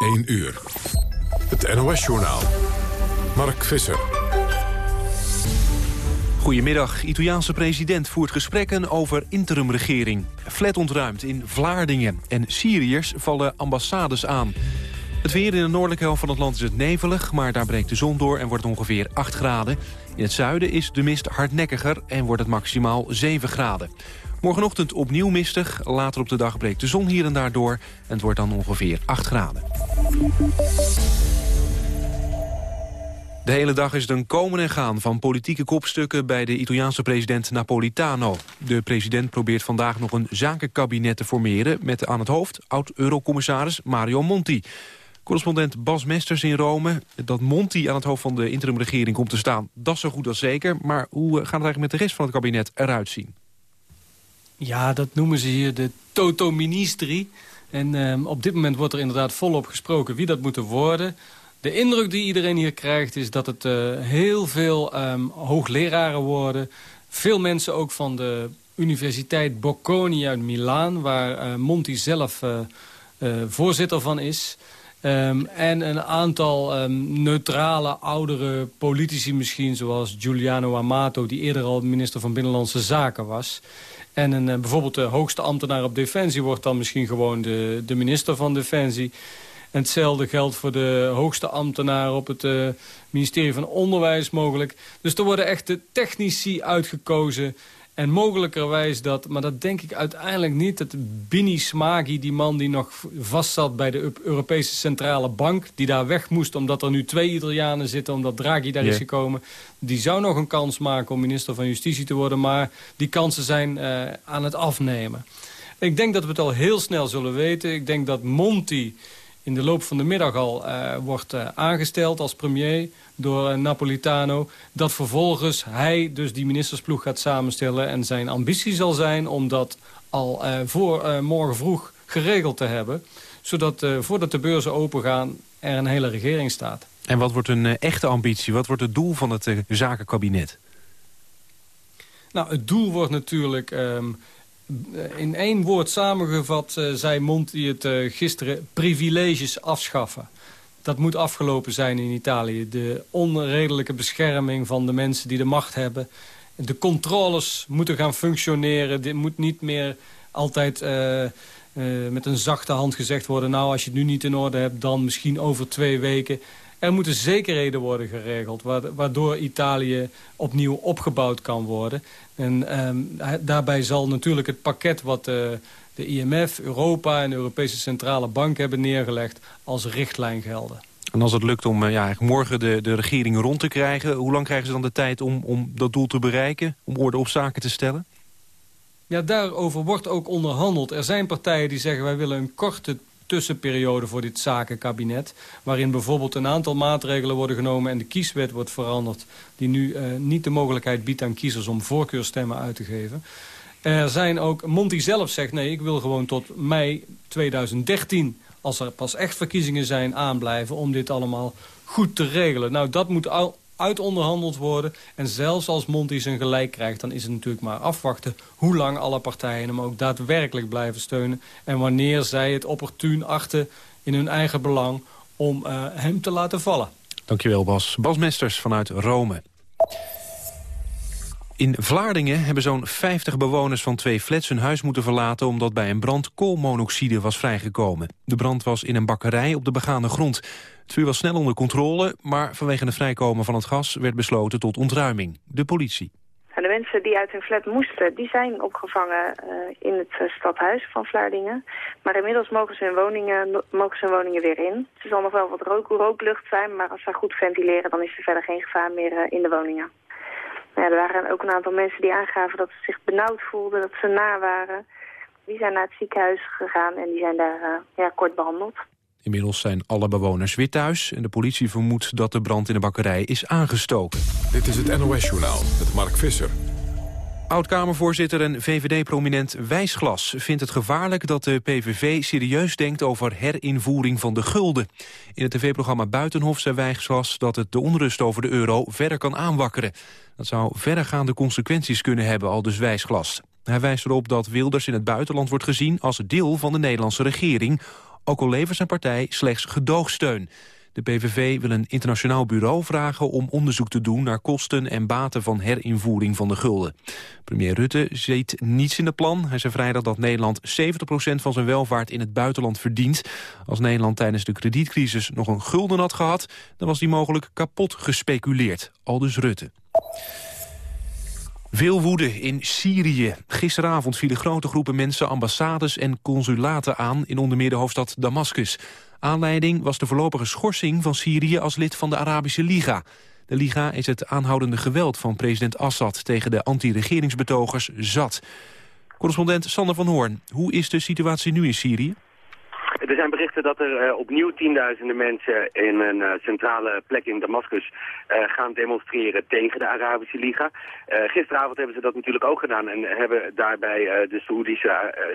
1 uur. Het NOS-journaal. Mark Visser. Goedemiddag. Italiaanse president voert gesprekken over interimregering. Flat ontruimd in Vlaardingen. En Syriërs vallen ambassades aan. Het weer in de noordelijke helft van het land is het nevelig... maar daar breekt de zon door en wordt ongeveer 8 graden. In het zuiden is de mist hardnekkiger en wordt het maximaal 7 graden. Morgenochtend opnieuw mistig. Later op de dag breekt de zon hier en daar door. En het wordt dan ongeveer 8 graden. De hele dag is het een komen en gaan van politieke kopstukken... bij de Italiaanse president Napolitano. De president probeert vandaag nog een zakenkabinet te formeren... met aan het hoofd oud-eurocommissaris Mario Monti. Correspondent Bas Mesters in Rome. Dat Monti aan het hoofd van de interimregering komt te staan... dat is zo goed als zeker. Maar hoe gaat het eigenlijk met de rest van het kabinet eruit zien? Ja, dat noemen ze hier de Toto-ministri. En um, op dit moment wordt er inderdaad volop gesproken wie dat moet worden. De indruk die iedereen hier krijgt is dat het uh, heel veel um, hoogleraren worden. Veel mensen ook van de Universiteit Bocconi uit Milaan... waar uh, Monti zelf uh, voorzitter van is... Um, en een aantal neutrale, oudere politici misschien... zoals Giuliano Amato, die eerder al minister van Binnenlandse Zaken was. En een, uh, bijvoorbeeld de hoogste ambtenaar op Defensie... wordt dan misschien gewoon de, de minister van Defensie. En hetzelfde geldt voor de hoogste ambtenaar op het uh, ministerie van Onderwijs mogelijk. Dus er worden echt de technici uitgekozen... En mogelijkerwijs dat, maar dat denk ik uiteindelijk niet... dat Bini Smagi, die man die nog vastzat bij de Europese Centrale Bank... die daar weg moest omdat er nu twee Italianen zitten... omdat Draghi daar is gekomen... die zou nog een kans maken om minister van Justitie te worden... maar die kansen zijn uh, aan het afnemen. Ik denk dat we het al heel snel zullen weten. Ik denk dat Monti in de loop van de middag al uh, wordt uh, aangesteld als premier door uh, Napolitano. Dat vervolgens hij dus die ministersploeg gaat samenstellen. En zijn ambitie zal zijn om dat al voor morgen vroeg geregeld te hebben. Zodat voordat de beurzen opengaan er een hele regering staat. En wat wordt een echte ambitie? Wat wordt het doel van het zakenkabinet? Nou, het doel wordt natuurlijk... Um, in één woord samengevat uh, zei Monti het uh, gisteren privileges afschaffen. Dat moet afgelopen zijn in Italië. De onredelijke bescherming van de mensen die de macht hebben. De controles moeten gaan functioneren. Dit moet niet meer altijd met een zachte hand gezegd worden... nou, als je het nu niet in orde hebt, dan misschien over twee weken. Er moeten zekerheden worden geregeld... waardoor Italië opnieuw opgebouwd kan worden. En um, daarbij zal natuurlijk het pakket wat uh, de IMF, Europa en de Europese Centrale Bank hebben neergelegd... als richtlijn gelden. En als het lukt om uh, ja, morgen de, de regering rond te krijgen... hoe lang krijgen ze dan de tijd om, om dat doel te bereiken? Om orde op zaken te stellen? Ja, daarover wordt ook onderhandeld. Er zijn partijen die zeggen wij willen een korte tussenperiode voor dit zakenkabinet. Waarin bijvoorbeeld een aantal maatregelen worden genomen en de kieswet wordt veranderd. Die nu uh, niet de mogelijkheid biedt aan kiezers om voorkeurstemmen uit te geven. Er zijn ook, Monti zelf zegt nee, ik wil gewoon tot mei 2013 als er pas echt verkiezingen zijn, aanblijven... om dit allemaal goed te regelen. Nou, dat moet al uitonderhandeld worden. En zelfs als Monti zijn gelijk krijgt, dan is het natuurlijk maar afwachten... hoe lang alle partijen hem ook daadwerkelijk blijven steunen... en wanneer zij het opportun achten in hun eigen belang om uh, hem te laten vallen. Dankjewel Bas. Bas Mesters vanuit Rome. In Vlaardingen hebben zo'n 50 bewoners van twee flats hun huis moeten verlaten... omdat bij een brand koolmonoxide was vrijgekomen. De brand was in een bakkerij op de begane grond. Het vuur was snel onder controle, maar vanwege het vrijkomen van het gas... werd besloten tot ontruiming. De politie. De mensen die uit hun flat moesten, die zijn opgevangen uh, in het uh, stadhuis van Vlaardingen. Maar inmiddels mogen ze, hun woningen, mogen ze woningen weer in. Er zal nog wel wat rook, rooklucht zijn, maar als ze goed ventileren... dan is er verder geen gevaar meer uh, in de woningen. Ja, er waren ook een aantal mensen die aangaven dat ze zich benauwd voelden, dat ze na waren. Die zijn naar het ziekenhuis gegaan en die zijn daar uh, ja, kort behandeld. Inmiddels zijn alle bewoners weer thuis en de politie vermoedt dat de brand in de bakkerij is aangestoken. Dit is het NOS-journaal met Mark Visser. Oud-Kamervoorzitter en VVD-prominent Wijsglas vindt het gevaarlijk dat de PVV serieus denkt over herinvoering van de gulden. In het tv-programma Buitenhof zei Wijsglas dat het de onrust over de euro verder kan aanwakkeren. Dat zou verregaande consequenties kunnen hebben, al dus Wijsglas. Hij wijst erop dat Wilders in het buitenland wordt gezien als deel van de Nederlandse regering, ook al levert zijn partij slechts gedoogsteun. De PVV wil een internationaal bureau vragen om onderzoek te doen naar kosten en baten van herinvoering van de gulden. Premier Rutte ziet niets in het plan. Hij zei vrijdag dat Nederland 70% van zijn welvaart in het buitenland verdient. Als Nederland tijdens de kredietcrisis nog een gulden had gehad, dan was die mogelijk kapot gespeculeerd. Aldus Rutte. Veel woede in Syrië. Gisteravond vielen grote groepen mensen ambassades en consulaten aan... in onder meer de hoofdstad Damascus. Aanleiding was de voorlopige schorsing van Syrië als lid van de Arabische Liga. De Liga is het aanhoudende geweld van president Assad... tegen de anti-regeringsbetogers zat. Correspondent Sander van Hoorn, hoe is de situatie nu in Syrië? Er zijn berichten dat er uh, opnieuw tienduizenden mensen in een uh, centrale plek in Damascus uh, gaan demonstreren tegen de Arabische Liga. gisteravond hebben ze dat natuurlijk ook gedaan en hebben daarbij de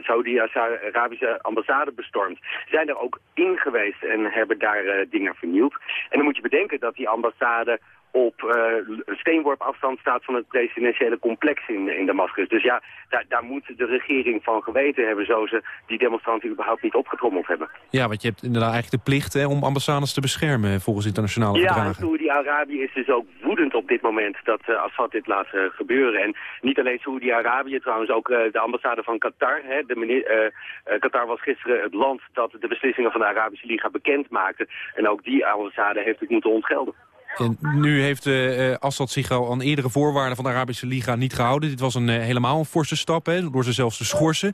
Saudi-Arabische ambassade bestormd. Zijn er ook in geweest en hebben daar dingen vernieuwd. En dan moet je bedenken dat die ambassade op uh, steenworp afstand staat van het presidentiële complex in, in Damascus. Dus ja, daar, daar moet de regering van geweten hebben... zo ze die demonstranten überhaupt niet opgetrommeld hebben. Ja, want je hebt inderdaad eigenlijk de plicht hè, om ambassades te beschermen... volgens internationale ja, verdragen. Ja, Saoedi-Arabië is dus ook woedend op dit moment... dat uh, Assad dit laat uh, gebeuren. En niet alleen Saoedi-Arabië, trouwens ook de ambassade van Qatar. Hè, de Qatar was gisteren het land dat de beslissingen van de Arabische Liga bekend maakte. En ook die ambassade heeft het moeten ontgelden. En nu heeft uh, Assad zich al aan eerdere voorwaarden van de Arabische Liga niet gehouden. Dit was een uh, helemaal een forse stap, hè, door ze zelfs te schorsen.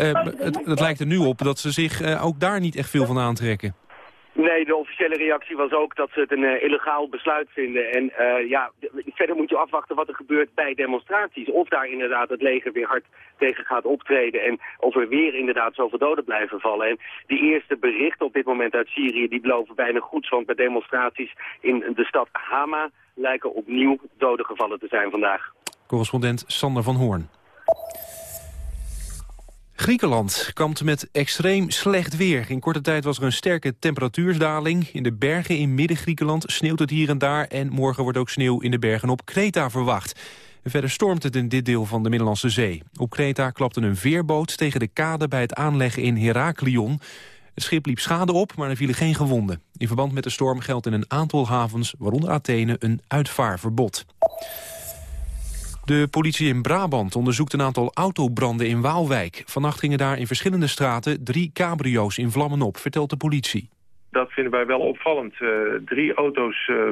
Uh, het, het, lijkt er nu op dat ze zich ook daar niet echt veel van aantrekken. Nee, de officiële reactie was ook dat ze het een uh, illegaal besluit vinden. En uh, ja, verder moet je afwachten wat er gebeurt bij demonstraties. Of daar inderdaad het leger weer hard tegen gaat optreden. En of er weer inderdaad zoveel doden blijven vallen. En die eerste berichten op dit moment uit Syrië, die beloven bijna goed. Want bij demonstraties in de stad Hama lijken opnieuw doden gevallen te zijn vandaag. Correspondent Sander van Hoorn. Griekenland kampt met extreem slecht weer. In korte tijd was er een sterke temperatuursdaling. In de bergen in Midden-Griekenland sneeuwt het hier en daar... en morgen wordt ook sneeuw in de bergen op Kreta verwacht. Verder stormt het in dit deel van de Middellandse Zee. Op Kreta klapte een veerboot tegen de kade bij het aanleggen in Heraklion. Het schip liep schade op, maar er vielen geen gewonden. In verband met de storm geldt in een aantal havens, waaronder Athene, een uitvaarverbod. De politie in Brabant onderzoekt een aantal autobranden in Waalwijk. Vannacht gingen daar in verschillende straten drie cabrio's in vlammen op, vertelt de politie. Dat vinden wij wel opvallend. Uh, drie auto's uh,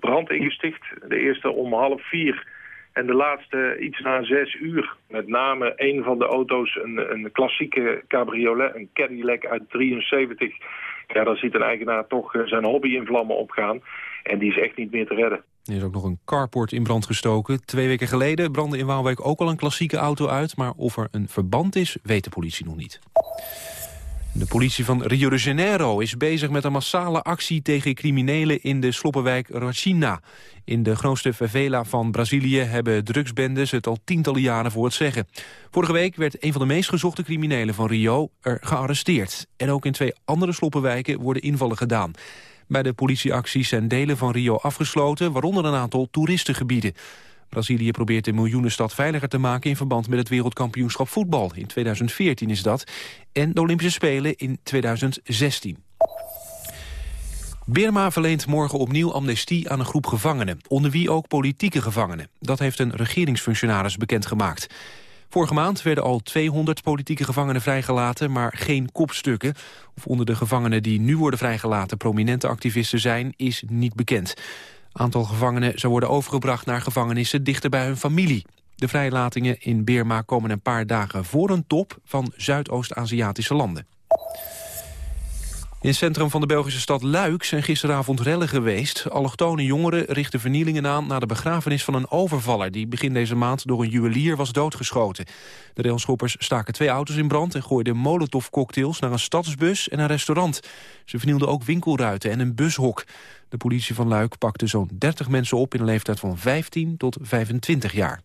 brand ingesticht. De eerste om half vier en de laatste iets na zes uur. Met name een van de auto's, een, een klassieke cabriolet, een Cadillac uit 73. Ja, daar ziet een eigenaar toch zijn hobby in vlammen opgaan. En die is echt niet meer te redden. Er is ook nog een carport in brand gestoken. Twee weken geleden brandde in Waalwijk ook al een klassieke auto uit... maar of er een verband is, weet de politie nog niet. De politie van Rio de Janeiro is bezig met een massale actie tegen criminelen in de sloppenwijk Rochina. In de grootste favela van Brazilië hebben drugsbendes het al tientallen jaren voor het zeggen. Vorige week werd een van de meest gezochte criminelen van Rio er gearresteerd. En ook in twee andere sloppenwijken worden invallen gedaan. Bij de politieacties zijn delen van Rio afgesloten, waaronder een aantal toeristengebieden. Brazilië probeert de miljoenenstad veiliger te maken... in verband met het wereldkampioenschap voetbal. In 2014 is dat. En de Olympische Spelen in 2016. Birma verleent morgen opnieuw amnestie aan een groep gevangenen... onder wie ook politieke gevangenen. Dat heeft een regeringsfunctionaris bekendgemaakt. Vorige maand werden al 200 politieke gevangenen vrijgelaten, maar geen kopstukken. Of onder de gevangenen die nu worden vrijgelaten prominente activisten zijn, is niet bekend. Aantal gevangenen zou worden overgebracht naar gevangenissen dichter bij hun familie. De vrijlatingen in Birma komen een paar dagen voor een top van Zuidoost-Aziatische landen. In het centrum van de Belgische stad Luik zijn gisteravond rellen geweest. Allochtone jongeren richten vernielingen aan na de begrafenis van een overvaller... die begin deze maand door een juwelier was doodgeschoten. De railschoppers staken twee auto's in brand... en gooiden molotovcocktails naar een stadsbus en een restaurant. Ze vernielden ook winkelruiten en een bushok. De politie van Luik pakte zo'n 30 mensen op in een leeftijd van 15 tot 25 jaar.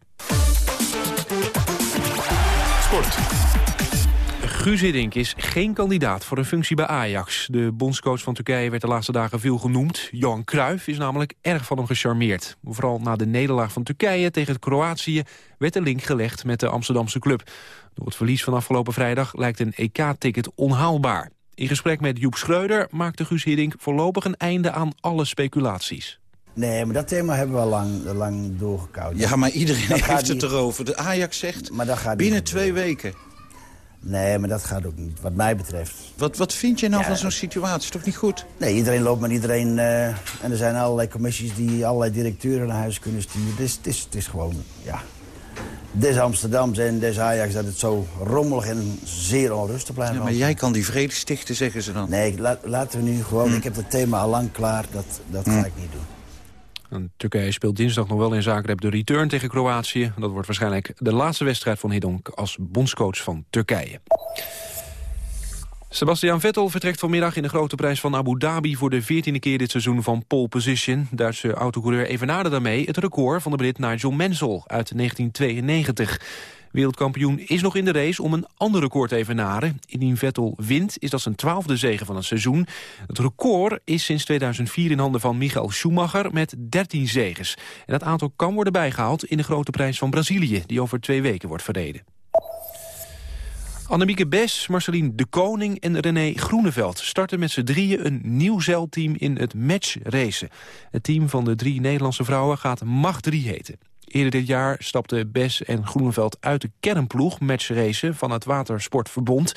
Guus Hiddink is geen kandidaat voor een functie bij Ajax. De bondscoach van Turkije werd de laatste dagen veel genoemd. Johan Cruijff is namelijk erg van hem gecharmeerd. Vooral na de nederlaag van Turkije tegen Kroatië... werd de link gelegd met de Amsterdamse club. Door het verlies van afgelopen vrijdag lijkt een EK-ticket onhaalbaar. In gesprek met Joep Schreuder maakte Guus Hiddink voorlopig een einde aan alle speculaties. Nee, maar dat thema hebben we al lang, lang doorgekoud. Ja, maar iedereen heeft het erover. De Ajax zegt maar dat gaat binnen twee weken. Nee, maar dat gaat ook niet, wat mij betreft. Wat, wat vind je nou van zo'n situatie? Is toch niet goed? Nee, iedereen loopt met iedereen. Uh, en er zijn allerlei commissies die allerlei directeuren naar huis kunnen sturen. Dus het is, het is gewoon, ja... Des Amsterdams en des Ajax dat het zo rommelig en zeer onrustig blijft. Ja, maar jij kan die vrede stichten, zeggen ze dan. Nee, laten we nu gewoon... Hm. Ik heb het thema al lang klaar, dat, dat hm. ga ik niet doen. En Turkije speelt dinsdag nog wel in Zagreb de return tegen Kroatië. Dat wordt waarschijnlijk de laatste wedstrijd van Hiddonk als bondscoach van Turkije. Sebastian Vettel vertrekt vanmiddag in de grote prijs van Abu Dhabi... voor de veertiende keer dit seizoen van pole position. Duitse autocoureur evenaarde daarmee het record van de Brit Nigel Mansell uit 1992. Wereldkampioen is nog in de race om een ander record te evenaren. Indien Vettel wint, is dat zijn twaalfde zege van het seizoen. Het record is sinds 2004 in handen van Michael Schumacher met 13 zeges. En dat aantal kan worden bijgehaald in de grote prijs van Brazilië... die over twee weken wordt verreden. Annemieke Bes, Marceline De Koning en René Groeneveld starten met z'n drieën een nieuw zeilteam in het matchracen. Het team van de drie Nederlandse vrouwen gaat Mag 3 heten. Eerder dit jaar stapten Bes en Groeneveld uit de kernploeg matchracen van het Watersportverbond.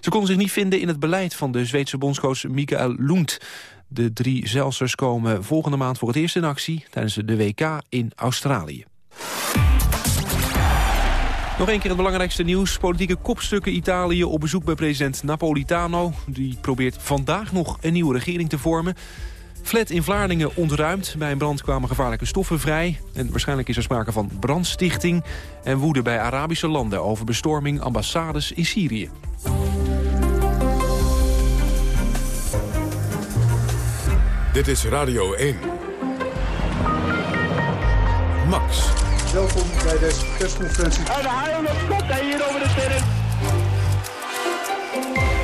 Ze konden zich niet vinden in het beleid van de Zweedse bondscoach Mikael Lund. De drie zelsters komen volgende maand voor het eerst in actie tijdens de WK in Australië. Nog een keer het belangrijkste nieuws. Politieke kopstukken Italië op bezoek bij president Napolitano. Die probeert vandaag nog een nieuwe regering te vormen. Flat in Vlaardingen ontruimd. Bij een brand kwamen gevaarlijke stoffen vrij. En waarschijnlijk is er sprake van brandstichting. En woede bij Arabische landen over bestorming ambassades in Syrië. Dit is Radio 1. Max. Welkom bij deze persconferentie. En de haal hij hier over de terrein.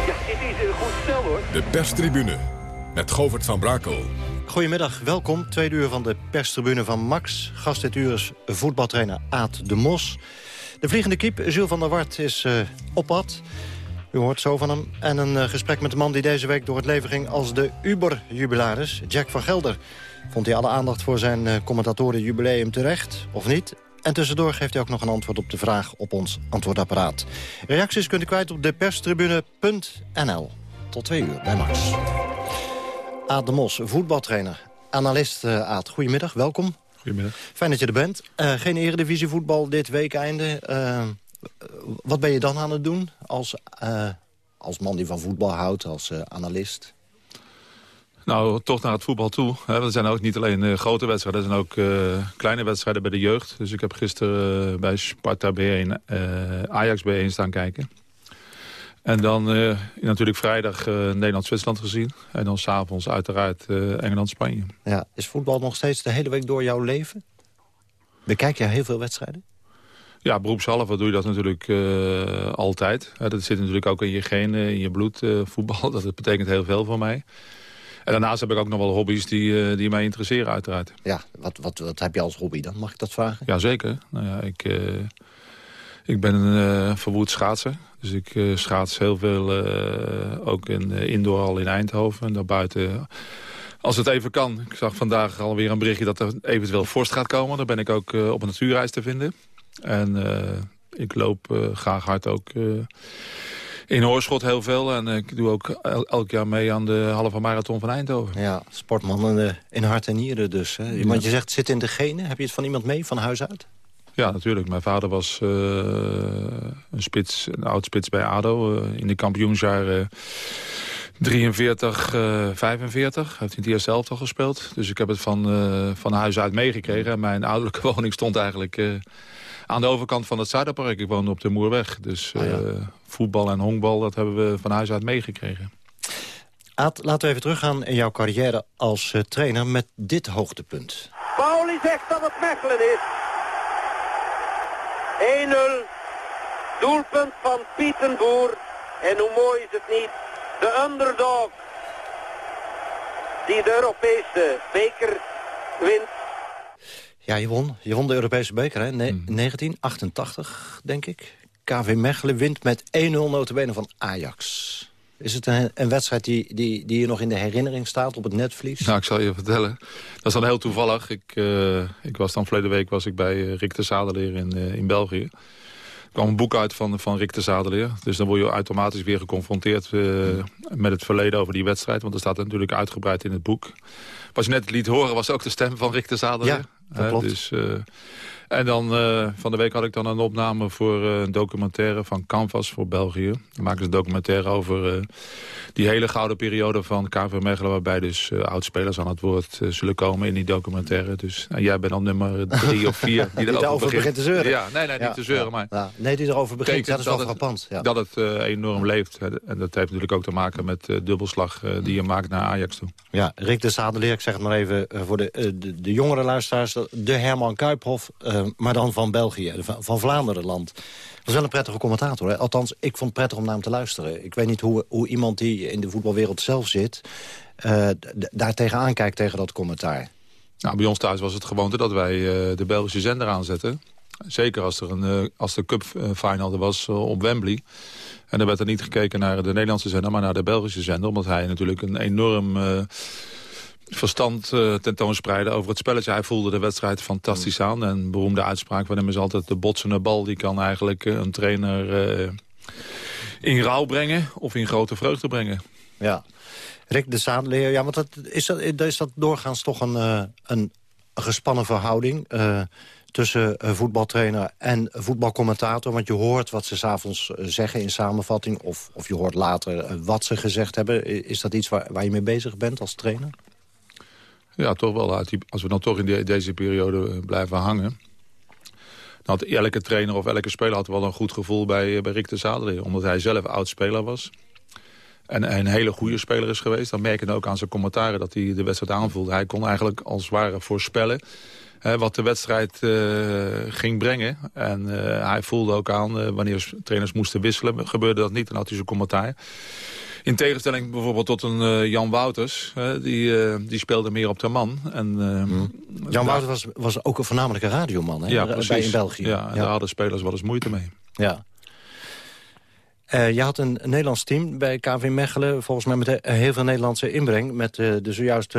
Ja, dit is een goed stel hoor. De perstribune met Govert van Brakel. Goedemiddag, welkom. Tweede uur van de perstribune van Max. Gast dit uur is voetbaltrainer Aad de Mos. De vliegende kiep, Jules van der Wart, is uh, op pad. U hoort zo van hem. En een uh, gesprek met de man die deze week door het leven ging als de Uber-jubilaris, Jack van Gelder. Vond hij alle aandacht voor zijn uh, commentatorenjubileum terecht, of niet? En tussendoor geeft hij ook nog een antwoord op de vraag op ons antwoordapparaat. Reacties kunt u kwijt op deperstribune.nl. Tot twee uur bij Max. Aad de Mos, voetbaltrainer, analist uh, Aad. Goedemiddag, welkom. Goedemiddag. Fijn dat je er bent. Uh, geen eredivisie voetbal dit weekeinde. Uh, wat ben je dan aan het doen als, als man die van voetbal houdt, als analist? Nou, toch naar het voetbal toe. Er zijn ook niet alleen grote wedstrijden, er zijn ook kleine wedstrijden bij de jeugd. Dus ik heb gisteren bij Sparta B1 Ajax B1 staan kijken. En dan uh, natuurlijk vrijdag uh, Nederland-Zwitserland gezien. En dan s'avonds uiteraard uh, Engeland-Spanje. Ja, is voetbal nog steeds de hele week door jouw leven? Bekijk jij heel veel wedstrijden? Ja, beroepshalve doe je dat natuurlijk altijd. dat zit natuurlijk ook in je genen, in je bloed, voetbal. Dat betekent heel veel voor mij. En daarnaast heb ik ook nog wel hobby's die, die mij interesseren uiteraard. Ja, wat, wat, wat heb je als hobby dan? Mag ik dat vragen? Jazeker. Nou ja, ik, ik ben een verwoed schaatser. Dus ik uh, schaats heel veel, uh, ook in uh, indoor al in Eindhoven. En daarbuiten, als het even kan. Ik zag vandaag alweer een berichtje dat er eventueel vorst gaat komen. Daar ben ik ook op een natuurreis te vinden. En ik loop graag hard ook in Hoorschot heel veel. En ik doe ook elk jaar mee aan de halve marathon van Eindhoven. Ja, sportman in, hart en nieren dus. Hè? Want je zegt, zit in de genen. Heb je het van iemand mee, van huis uit? Ja, natuurlijk. Mijn vader was uh, een, spits, een oud spits bij ADO. Uh, in de kampioensjaren 43, uh, 45. Heeft in het eerste elftal gespeeld. Dus ik heb het van, uh, van huis uit meegekregen. En mijn ouderlijke woning stond eigenlijk aan de overkant van het Zuiderpark. Ik woonde op de Moerweg. Dus ja. voetbal en honkbal, dat hebben we van huis uit meegekregen. Aad, laten we even teruggaan in jouw carrière als trainer met dit hoogtepunt. Pauli zegt dat het Mechelen is. 1-0. Doelpunt van Pietenboer. En hoe mooi is het niet? De underdog. Die de Europese beker wint. Ja, je won. Je won de Europese beker, hè? Ne 1988, hmm. denk ik. KV Mechelen wint met 1-0 notabene van Ajax. Is het een, een wedstrijd die, die, die je nog in de herinnering staat op het netvlies? Nou, ik zal je vertellen. Dat is dan heel toevallig. Ik, uh, ik was dan verleden week was ik bij uh, Rick de Zadeleer in, uh, in België. Er kwam een boek uit van, van Rick de Zadeleer. Dus dan word je automatisch weer geconfronteerd met het verleden over die wedstrijd. Want er staat natuurlijk uitgebreid in het boek. Wat je net liet horen was ook de stem van Rick de Zadeleer. Ja, dat klopt. Dus, en dan uh, van de week had ik dan een opname voor uh, een documentaire van Canvas voor België. Dan maken ze een documentaire over uh, die hele gouden periode van KV Mechelen... waarbij dus oudspelers aan het woord zullen komen in die documentaire. Dus nou, jij bent dan nummer drie of vier die, die erover begint. begint te zeuren. Ja, nee, nee, niet te zeuren, maar... Ja. Nee, die erover begint, dat is wel frappant. Ja. Dat het enorm leeft. En dat heeft natuurlijk ook te maken met de dubbelslag die je maakt naar Ajax toe. Ja, Rick de Zadeleer, ik zeg het maar even voor de, de, de jongere luisteraars... de Herman Kuiphof maar dan van België, van, van Vlaanderenland. Dat was wel een prettige commentator. Hè? Althans, ik vond het prettig om naar hem te luisteren. Ik weet niet hoe, hoe iemand die in de voetbalwereld zelf zit... Uh, daar tegenaan kijkt tegen dat commentaar. Nou, bij ons thuis was het gewoonte dat wij de Belgische zender aanzetten. Zeker als er een als de cup final was op Wembley. En dan werd er niet gekeken naar de Nederlandse zender, maar naar de Belgische zender. Omdat hij natuurlijk een enorm verstand uh, tentoonspreiden over het spelletje. Hij voelde de wedstrijd fantastisch aan. En een beroemde uitspraak van hem is altijd... de botsende bal die kan eigenlijk uh, een trainer uh, in rouw brengen... of in grote vreugde brengen. Ja. Rick de Zadeleer, ja, want dat, is, dat, is dat doorgaans toch een, een, een gespannen verhouding... tussen voetbaltrainer en voetbalcommentator. Want je hoort wat ze s'avonds zeggen in samenvatting... Of, of je hoort later wat ze gezegd hebben. Is dat iets waar, waar je mee bezig bent als trainer? Ja, toch wel. Als we dan toch in deze periode eh, blijven hangen... dan had elke trainer of elke speler had wel een goed gevoel bij, eh, bij Rick de Zadeleer. Omdat hij zelf oud-speler was. En een hele goede speler is geweest. Dan merk je ook aan zijn commentaren dat hij de wedstrijd aanvoelde. Hij kon eigenlijk als het ware voorspellen wat de wedstrijd uh, ging brengen. En uh, hij voelde ook aan uh, wanneer trainers moesten wisselen. Gebeurde dat niet, dan had hij zijn commentaar. In tegenstelling bijvoorbeeld tot een uh, Jan Wouters. die, uh, die speelde meer op de man. En, uh, Jan Wouters was, was ook een voornamelijke radioman hè? Ja, bij in België. Ja, ja, daar hadden spelers wel eens moeite mee. Ja. Je had een, Nederlands team bij KV Mechelen. Volgens mij met heel veel Nederlandse inbreng. Met de zojuist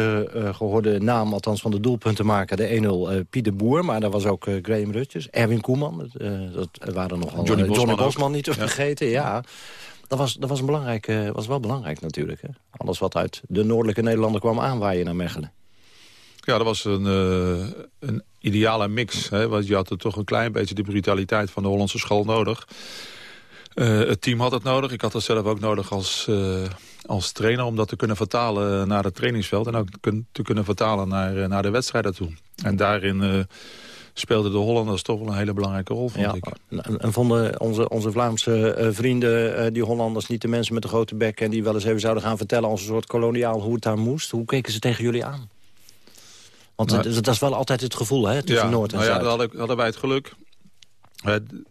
gehoorde naam, althans van de doelpuntenmaker. De 1-0 Piet de Boer. Maar daar was ook Graham Rutjes. Erwin Koeman. dat waren nogal Johnny Bosman, Johnny Bosman niet te vergeten. ja. Dat was, dat was, een belangrijk, was wel belangrijk natuurlijk. Hè? Alles wat uit de noordelijke Nederlanden kwam aanwaaien naar Mechelen. Ja, dat was een, een ideale mix. Hè? Want je had er toch een klein beetje de brutaliteit van de Hollandse school nodig. Uh, het team had het nodig. Ik had het zelf ook nodig als, als trainer... om dat te kunnen vertalen naar het trainingsveld... en ook te kunnen vertalen naar, naar de wedstrijden toe. En daarin speelden de Hollanders toch wel een hele belangrijke rol, vond ik. En, en, vonden onze, onze Vlaamse uh, vrienden, uh, die Hollanders, niet de mensen met de grote bek... en die wel eens even zouden gaan vertellen als een soort koloniaal hoe het daar moest? Hoe keken ze tegen jullie aan? Want nou, dat, dat is wel altijd het gevoel, hè, tussen ja, Noord en nou Zuid. Ja, hadden, hadden wij het geluk.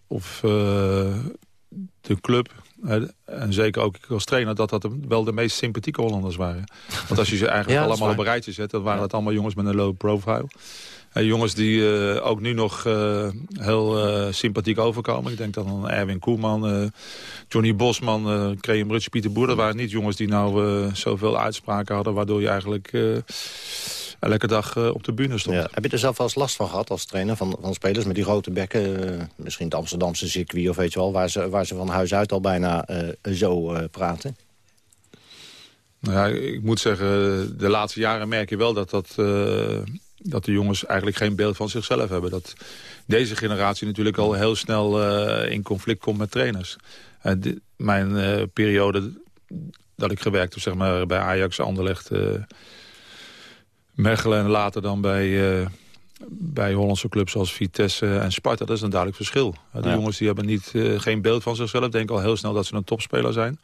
Of uh, de club, en zeker ook als trainer, dat dat wel de meest sympathieke Hollanders waren. Want als je ze eigenlijk ja, allemaal op een rijtje zet, dan waren het allemaal jongens met een low profile. Uh, jongens die uh, ook nu nog uh, heel sympathiek overkomen. Ik denk dan aan Erwin Koeman, Johnny Bosman, uh, Graham Pieter Boer. Dat waren niet jongens die nou zoveel uitspraken hadden... waardoor je eigenlijk elke dag op de bühne stond. Ja. Heb je er zelf wel eens last van gehad als trainer van, van spelers met die grote bekken? misschien het Amsterdamse circuit of weet je wel... waar ze, waar ze van huis uit al bijna zo praten? Nou ja, ik moet zeggen, de laatste jaren merk je wel dat dat dat de jongens eigenlijk geen beeld van zichzelf hebben. Dat deze generatie natuurlijk al heel snel uh, in conflict komt met trainers. Uh, mijn periode dat ik gewerkt heb zeg maar, bij Ajax, Anderlecht, Mechelen... en later dan bij, bij Hollandse clubs zoals Vitesse en Sparta... dat is een duidelijk verschil. De jongens die hebben niet, geen beeld van zichzelf. Denken al heel snel dat ze een topspeler zijn.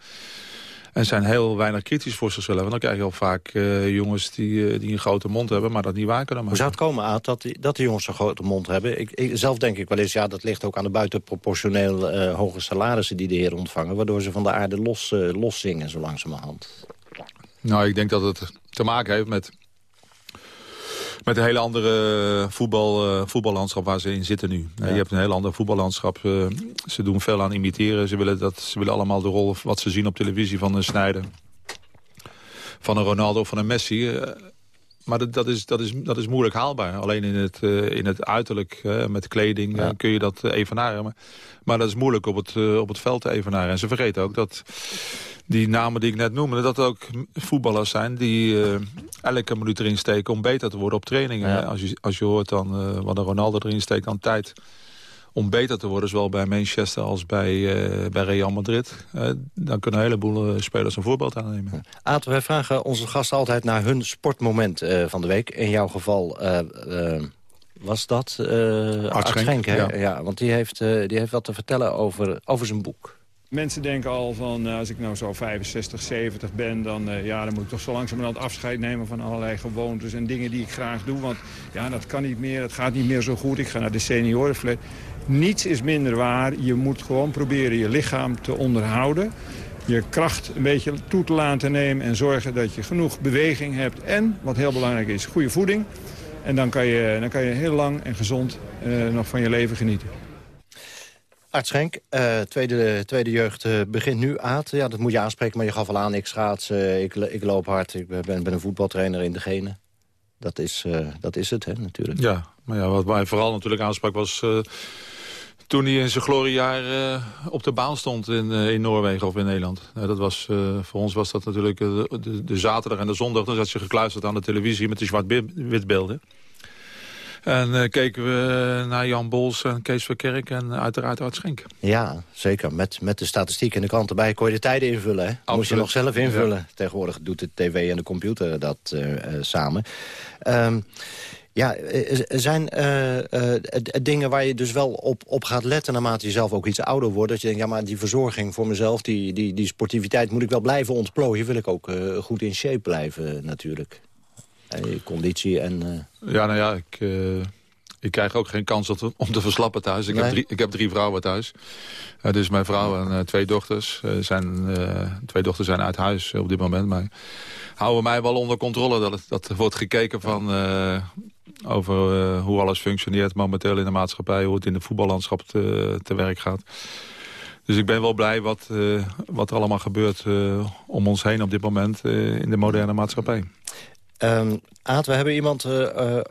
En zijn heel weinig kritisch voor zichzelf. En dan krijg je al vaak uh, jongens die, uh, die een grote mond hebben... maar dat niet waar kunnen maken. Hoe zou het komen, Aad, dat, die, dat de jongens een grote mond hebben? Ik, ik, zelf denk ik wel eens, ja, dat ligt ook aan de buitenproportioneel uh, hoge salarissen... die de heren ontvangen, waardoor ze van de aarde los, los zingen zo langzamerhand. Nou, ik denk dat het te maken heeft met met een hele andere voetbal, voetballandschap waar ze in zitten nu. Je hebt een heel ander voetballandschap. ze doen veel aan imiteren. Ze willen, dat, ze willen allemaal de rol wat ze zien op televisie van een Snijder. Van een Ronaldo of van een Messi. Maar dat, dat, is, dat, is, dat is moeilijk haalbaar. Alleen in het, in het uiterlijk, met kleding, kun je dat evenaren. Maar, maar, dat is moeilijk op het, op het veld te evenaren. En ze vergeten ook dat die namen die ik net noemde... dat ook voetballers zijn die elke minuut erin steken... om beter te worden op trainingen. Als, je, als je hoort dan, wat een Ronaldo erin steekt aan tijd... om beter te worden, zowel bij Manchester als bij, uh, bij Real Madrid... dan kunnen een heleboel spelers een voorbeeld aannemen. Aad, wij vragen onze gasten altijd naar hun sportmoment van de week. In jouw geval was dat uh, Art Schenk, ja. ja. Want die heeft, die heeft wat te vertellen over, over zijn boek. Mensen denken al van, als ik nou zo 65, 70 ben... Dan, uh, ja, dan moet ik toch zo langzamerhand afscheid nemen van allerlei gewoontes... en dingen die ik graag doe. Want ja, dat kan niet meer, het gaat niet meer zo goed. Ik ga naar de seniorenflat. Niets is minder waar. Je moet gewoon proberen je lichaam te onderhouden. Je kracht een beetje toe te laten nemen... en zorgen dat je genoeg beweging hebt. En, wat heel belangrijk is, goede voeding. En dan kan je, dan kan je heel lang en gezond uh, nog van je leven genieten. Art Schenk, uh, tweede, tweede jeugd uh, begint nu, Aad. Ja, dat moet je aanspreken, maar je gaf al aan, ik schaats, uh, ik, ik loop hard. Ik ben, ben een voetbaltrainer in de genen. Dat is, dat is het, hè, natuurlijk. Ja, maar ja, wat mij vooral natuurlijk aansprak was... toen hij in zijn gloriejaar op de baan stond in, in Noorwegen of in Nederland. dat was, voor ons was dat natuurlijk de, de, zaterdag en de zondag. Dan zat je gekluisterd aan de televisie met de zwart-wit beelden. En keken we naar Jan Bols en Kees Verkerk en uiteraard Art Schenk. Ja, zeker. Met, met de statistiek en de kant erbij kon je de tijden invullen. Hè? Moest je nog zelf invullen. Tegenwoordig doet de tv en de computer dat samen. Um, ja, er zijn dingen waar je dus wel op, op gaat letten... naarmate je zelf ook iets ouder wordt. Dat je denkt, ja, maar die verzorging voor mezelf... die, die, die sportiviteit moet ik wel blijven ontplooien. Wil ik ook goed in shape blijven natuurlijk je conditie en... Ja, nou ja, ik, ik krijg ook geen kans om te verslappen thuis. Ik, nee. heb, drie, ik heb drie vrouwen thuis. Uh, dus mijn vrouw en twee dochters. zijn, twee dochters zijn uit huis op dit moment. Maar houden mij wel onder controle. Dat, het, dat wordt gekeken van, over hoe alles functioneert momenteel in de maatschappij. Hoe het in het voetballandschap te, werk gaat. Dus ik ben wel blij wat, wat er allemaal gebeurt om ons heen op dit moment in de moderne maatschappij. Um, Aad, we hebben iemand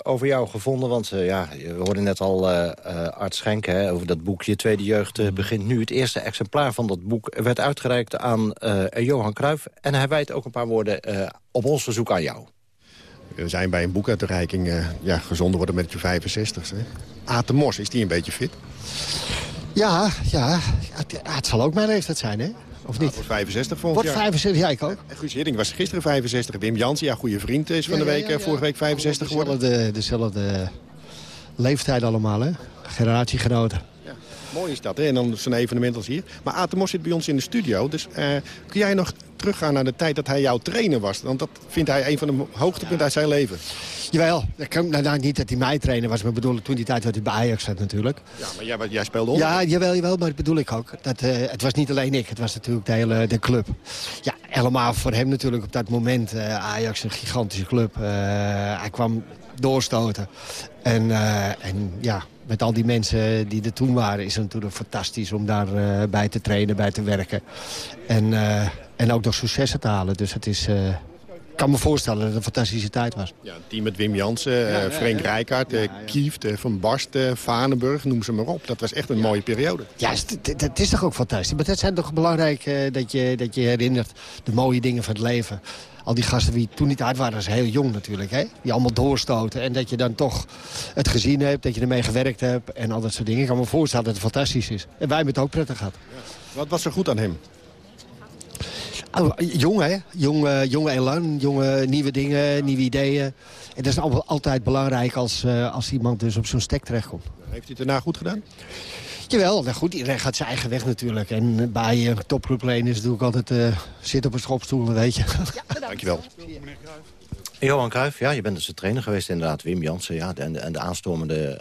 over jou gevonden. Want ja, we hoorden net al Art Schenken hè, over dat boekje. Tweede Jeugd begint nu. Het eerste exemplaar van dat boek werd uitgereikt aan Johan Cruijff. En hij wijt ook een paar woorden op ons verzoek aan jou. We zijn bij een boekuitreiking ja, gezonden worden met je 65ste. Aad de Mos, is die een beetje fit? Ja, ja. Het zal ook mijn leeftijd zijn, hè? Of niet? wordt 65 volgend Wordt 65, ja, ik ook. En Guus Hidding was gisteren 65. Wim Jansen, ja, goede vriend, is van de week, ja, vorige week 65 geworden. Dezelfde, dezelfde leeftijd allemaal, hè? Generatiegenoten. Mooi is dat, hè? En dan zo'n evenement als hier. Maar Atemos zit bij ons in de studio. Dus uh, kun jij nog teruggaan naar de tijd dat hij jouw trainer was? Want dat vindt hij een van de hoogtepunten uit zijn leven. Jawel, ik kan, nou, nou, niet dat hij mijn trainer was. Maar bedoel, toen die tijd dat hij bij Ajax zat natuurlijk. Ja, maar jij, jij speelde onder. Ja, jawel, jawel, maar dat bedoel ik ook. Dat, uh, het was niet alleen ik, het was natuurlijk de hele de club. Ja, helemaal voor hem natuurlijk op dat moment. Uh, Ajax, een gigantische club. hij kwam doorstoten. En, en ja, met al die mensen die er toen waren... is het natuurlijk fantastisch om daarbij uh, bij te trainen, bij te werken. En, uh, en ook nog successen te halen. Dus het is... Uh, ik kan me voorstellen dat het een fantastische tijd was. Ja, een team met Wim Jansen, ja, Frank ja, Rijkaard, ja, Kieft, Van Barst, Vanenburg, noem ze maar op. Dat was echt een mooie periode. Ja, dat is toch ook fantastisch. Maar dat zijn toch belangrijk dat, je, dat je herinnert de mooie dingen van het leven al die gasten die toen niet uit waren, was heel jong natuurlijk. Hè? Die allemaal doorstoten. En dat je dan toch het gezien hebt, dat je ermee gewerkt hebt en al dat soort dingen. Ik kan me voorstellen dat het fantastisch is. En wij hebben het ook prettig gehad. Ja. Wat was er goed aan hem? Oh, jong, hè? Jong, uh, jong elan, jonge nieuwe dingen, nieuwe ideeën. En dat is altijd belangrijk als, uh, als iemand dus op zo'n stek terechtkomt. Heeft hij het daarna goed gedaan? Jawel, nou goed, iedereen gaat zijn eigen weg natuurlijk. En bij uh, topclubleen is natuurlijk altijd uh, zitten op een schopstoel, weet je. Ja, Dankjewel. Johan Cruijff, ja, je bent dus de trainer geweest inderdaad. Wim Jansen, ja, en de, en de aanstormende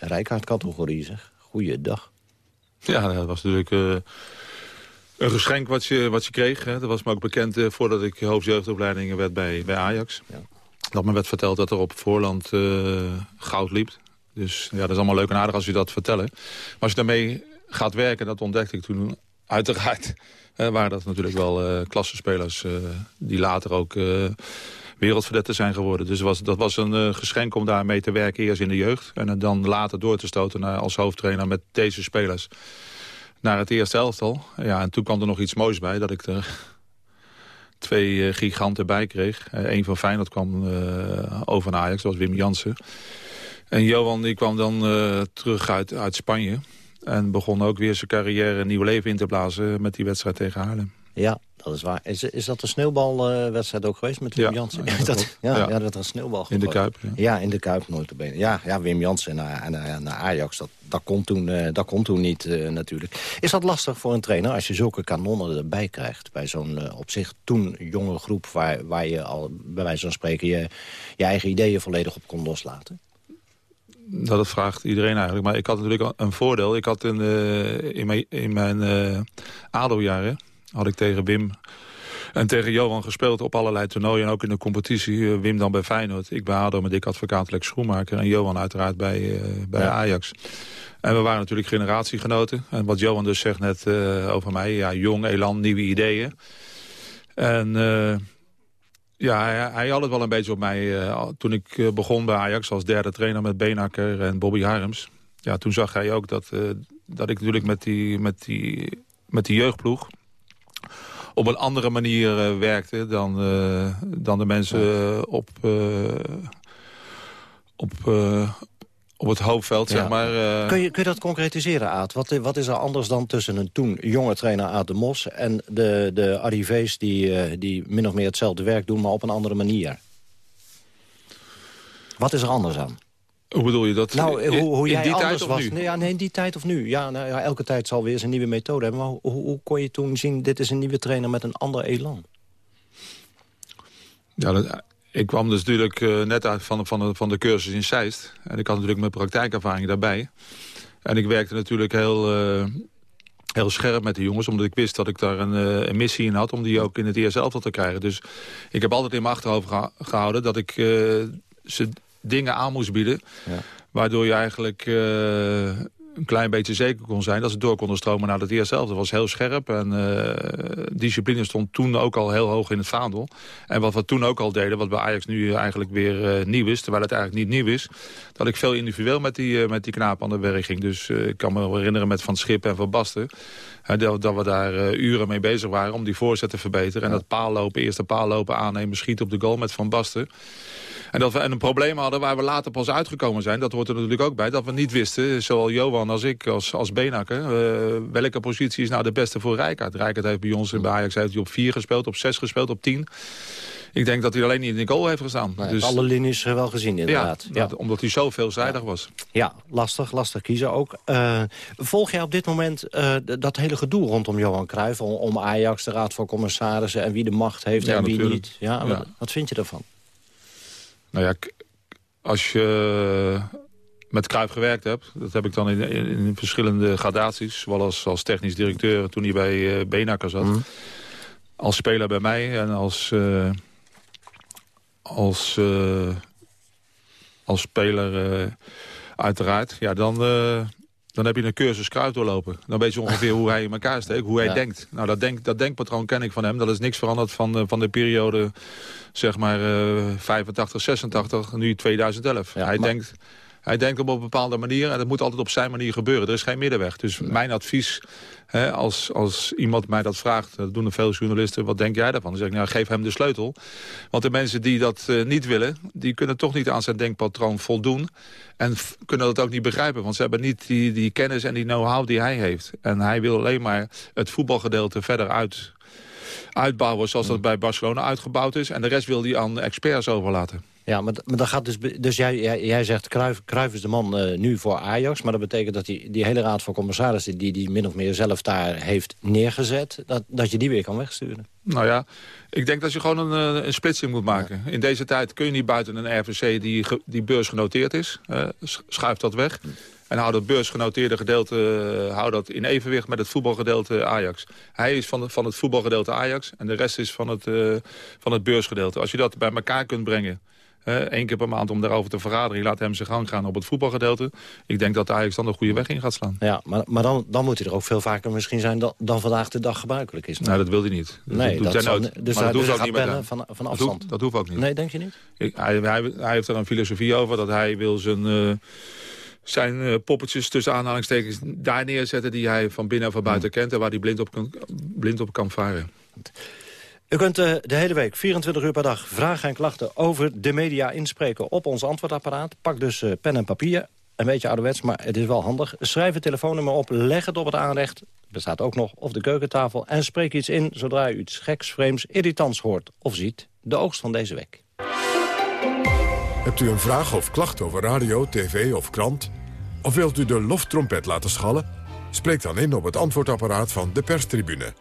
uh, Rijkaard-categorie, zeg. Goeiedag. Ja, dat was natuurlijk uh, een geschenk wat je, wat je kreeg. Hè. Dat was me ook bekend uh, voordat ik hoofdjeugdopleidingen werd bij, bij Ajax. Ja. dat me werd verteld dat er op voorland goud liep. Dus ja, dat is allemaal leuk en aardig als je dat vertellen. Maar als je daarmee gaat werken, dat ontdekte ik toen uiteraard... waren dat natuurlijk wel klassenspelers die later ook wereldverdetten zijn geworden. Dus was, dat was een uh, geschenk om daarmee te werken eerst in de jeugd. En dan later door te stoten als hoofdtrainer met deze spelers naar het eerste elftal. Ja, en toen kwam er nog iets moois bij, dat ik er twee uh, giganten bij kreeg. Uh, een van Feyenoord kwam over naar Ajax, dat was Wim Jansen. En Johan die kwam dan terug uit, uit Spanje. En begon ook weer zijn carrière een nieuw leven in te blazen met die wedstrijd tegen Haarlem. Ja, dat is waar. Is, is dat een sneeuwbalwedstrijd ook geweest met Wim Jansen? Ja, dat, ja, ja. ja, dat was een sneeuwbal In de Kuip. Ja, ja in de Kuip nooit benen. Ja, ja, Wim Jansen naar, naar, naar Ajax, dat, dat, kon toen, uh, dat kon toen niet uh, natuurlijk. Is dat lastig voor een trainer als je zulke kanonnen erbij krijgt... bij zo'n uh, op zich toen jonge groep waar, waar je al bij wijze van spreken... je, je eigen ideeën volledig op kon loslaten? Nou, dat vraagt iedereen eigenlijk. Maar ik had natuurlijk een voordeel. Ik had in, in mijn, in mijn ADO-jaren had ik tegen Wim en tegen Johan gespeeld op allerlei toernooien. En ook in de competitie. Eh, Wim dan bij Feyenoord. Ik bij ADO met Dick Advocaat Lex Schoenmaker. En Johan uiteraard bij, uh, bij Ajax. En we waren natuurlijk generatiegenoten. En wat Johan dus zegt net over mij. Ja, jong, elan, nieuwe ideeën. En ja, hij, hij, had het wel een beetje op mij. toen ik begon bij Ajax als derde trainer met Benakker en Bobby Harms. Ja, toen zag hij ook dat, dat ik natuurlijk met die, met die, met die jeugdploeg op een andere manier uh, werkte dan, dan de mensen op, op, op het hoofdveld, ja. zeg maar. Kun, je, kun je dat concretiseren, Aad? Wat, wat is er anders dan tussen een toen jonge trainer Aad de Mos... en de, de arrivés die, die min of meer hetzelfde werk doen, maar op een andere manier? Wat is er anders aan? Hoe bedoel je dat? Nou, hoe, hoe jij die anders was. Nee, ja, nee, in die tijd of nu. Ja, nou, ja, elke tijd zal weer een nieuwe methode hebben. Maar hoe, hoe, kon je toen zien, dit is een nieuwe trainer met een ander elan? Ja, dat, ik kwam dus natuurlijk uh, net uit van, van, de, van de cursus in Zeist. En ik had natuurlijk mijn praktijkervaring daarbij. En ik werkte natuurlijk heel, uh, heel scherp met de jongens. Omdat ik wist dat ik daar een, uh, een missie in had om die ook in het eerste elftal te krijgen. Dus ik heb altijd in mijn achterhoofd gehouden dat ik ze dingen aan moest bieden. Ja. Waardoor je eigenlijk een klein beetje zeker kon zijn... dat ze door konden stromen naar het eerste Dat was heel scherp en uh, discipline stond toen ook al heel hoog in het vaandel. En wat we toen ook al deden, wat bij Ajax nu eigenlijk weer uh, nieuw is... terwijl het eigenlijk niet nieuw is... dat ik veel individueel met die, met die knaap aan de werk ging. Dus ik kan me herinneren met Van Schip en Van Basten... dat, dat we daar uren mee bezig waren om die voorzet te verbeteren. En dat paallopen, eerste paallopen aannemen, schieten op de goal met Van Basten... En dat we een probleem hadden waar we later pas uitgekomen zijn. Dat hoort er natuurlijk ook bij. Dat we niet wisten, zowel Johan als ik, als, als Benakker... Uh, welke positie is nou de beste voor Rijkaard. Rijkaard heeft bij ons bij Ajax heeft hij op 4 gespeeld, op 6 gespeeld, op 10. Ik denk dat hij alleen niet in de goal heeft gestaan. Nee, dus, alle linies eh, wel gezien inderdaad. Ja, omdat hij zo veelzijdig was. Ja, lastig, lastig kiezen ook. Uh, volg jij op dit moment uh, dat hele gedoe rondom Johan Cruijff... Om, om, Ajax, de Raad van Commissarissen en wie de macht heeft en wie niet? Ja, wat vind je daarvan? Nou ja, als je met Kruip gewerkt hebt... dat heb ik dan in, in, verschillende gradaties... zowel als, als technisch directeur toen hij bij uh, Benakker zat... Mhm. als speler bij mij en als... Uh, als, uh, als speler uiteraard... ja, dan dan heb je een cursus kruid doorlopen. Dan weet je ongeveer hoe hij in elkaar steekt, hoe hij denkt. Nou, dat, denk, dat denkpatroon ken ik van hem. Dat is niks veranderd van, de, van de periode, zeg maar, uh, 85, 86, nu 2011. hij denkt... Hij denkt op een bepaalde manier en dat moet altijd op zijn manier gebeuren. Er is geen middenweg. Dus mijn advies, als, als iemand mij dat vraagt... dat doen er veel journalisten, wat denk jij daarvan? Dan zeg ik, nou, geef hem de sleutel. Want de mensen die dat uh, niet willen... die kunnen toch niet aan zijn denkpatroon voldoen. En kunnen dat ook niet begrijpen. Want ze hebben niet die, die kennis en die know-how die hij heeft. En hij wil alleen maar het voetbalgedeelte verder uit, uitbouwen... zoals dat bij Barcelona uitgebouwd is. En de rest wil hij aan experts overlaten. Ja, maar, maar dan gaat dus, dus jij, jij, jij zegt Cruijff, Cruijff is de man uh, nu voor Ajax. Maar dat betekent dat die, die hele raad van commissarissen... die die min of meer zelf daar heeft neergezet... dat, dat je die weer kan wegsturen. Nou ja, ik denk dat je gewoon een, eh, een splitsing moet maken. In deze tijd kun je niet buiten een RVC die, die beursgenoteerd is. Uh, schuif dat weg. En hou dat beursgenoteerde gedeelte hou dat in evenwicht met het voetbalgedeelte Ajax. Hij is van, van het voetbalgedeelte Ajax en de rest is van het, uh, van het beursgedeelte. Als je dat bij elkaar kunt brengen Eén keer per maand om daarover te vergaderen. Je laat hem zijn gang gaan op het voetbalgedeelte. Ik denk dat Ajax dan de goede weg in gaat slaan. Ja, maar, maar dan, dan moet hij er ook veel vaker misschien zijn dan, dan vandaag de dag gebruikelijk is. Nou, dat wil hij niet. Nee, dat, doet dat hij zal- dus Maar hij- dat dus hoeft hij ook niet met bellen van- van afstand. Dat hoeft ook niet. Nee, denk je niet? Ik, hij, hij, hij heeft er een filosofie over dat hij wil zijn, eh, zijn eh, poppetjes tussen aanhalingstekens daar neerzetten... die hij van binnen en van buiten kent en waar hij blind op kan, blind op kan varen. U kunt eh, de hele week, 24 uur per dag, vragen en klachten over de media inspreken op ons antwoordapparaat. Pak dus eh, pen en papier. Een beetje ouderwets, maar het is wel handig. Schrijf het telefoonnummer op, leg het op het aanrecht. Bestaat ook nog op de keukentafel. En spreek iets in zodra u iets geks, vreemds, irritants hoort of ziet. De oogst van deze week. Hebt u een vraag of klacht over radio, tv of krant? Of wilt u de loftrompet laten schallen? Spreek dan in op het antwoordapparaat van de perstribune.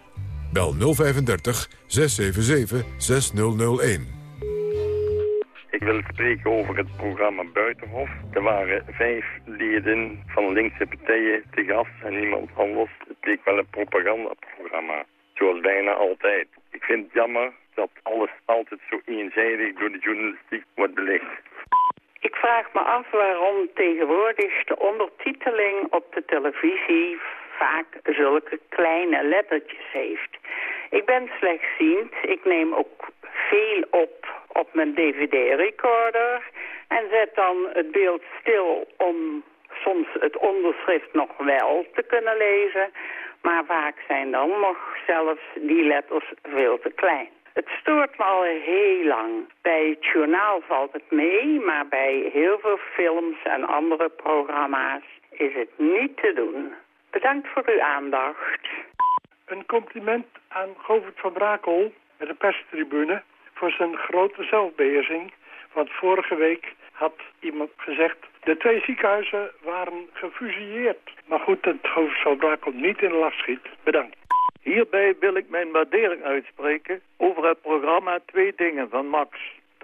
Bel 035 677 6001. Ik wil spreken over het programma Buitenhof. Er waren vijf leden van linkse partijen te gast en niemand anders. Het leek wel een propagandaprogramma, zoals bijna altijd. Ik vind het jammer dat alles altijd zo eenzijdig door de journalistiek wordt belicht. Ik vraag me af waarom tegenwoordig de ondertiteling op de televisie vaak zulke kleine lettertjes heeft. Ik ben slechtziend, ik neem ook veel op op mijn dvd-recorder en zet dan het beeld stil om soms het onderschrift nog wel te kunnen lezen. Maar vaak zijn dan nog zelfs die letters veel te klein. Het stoort me al heel lang. Bij het journaal valt het mee, maar bij heel veel films en andere programma's is het niet te doen. Bedankt voor uw aandacht. Een compliment aan Govert van Brakel met de perstribune voor zijn grote zelfbeheersing. Want vorige week had iemand gezegd, de twee ziekenhuizen waren gefusilleerd. Maar goed dat Govert van Brakel niet in de last schiet. Bedankt. Hierbij wil ik mijn waardering uitspreken over het programma Twee Dingen van Max.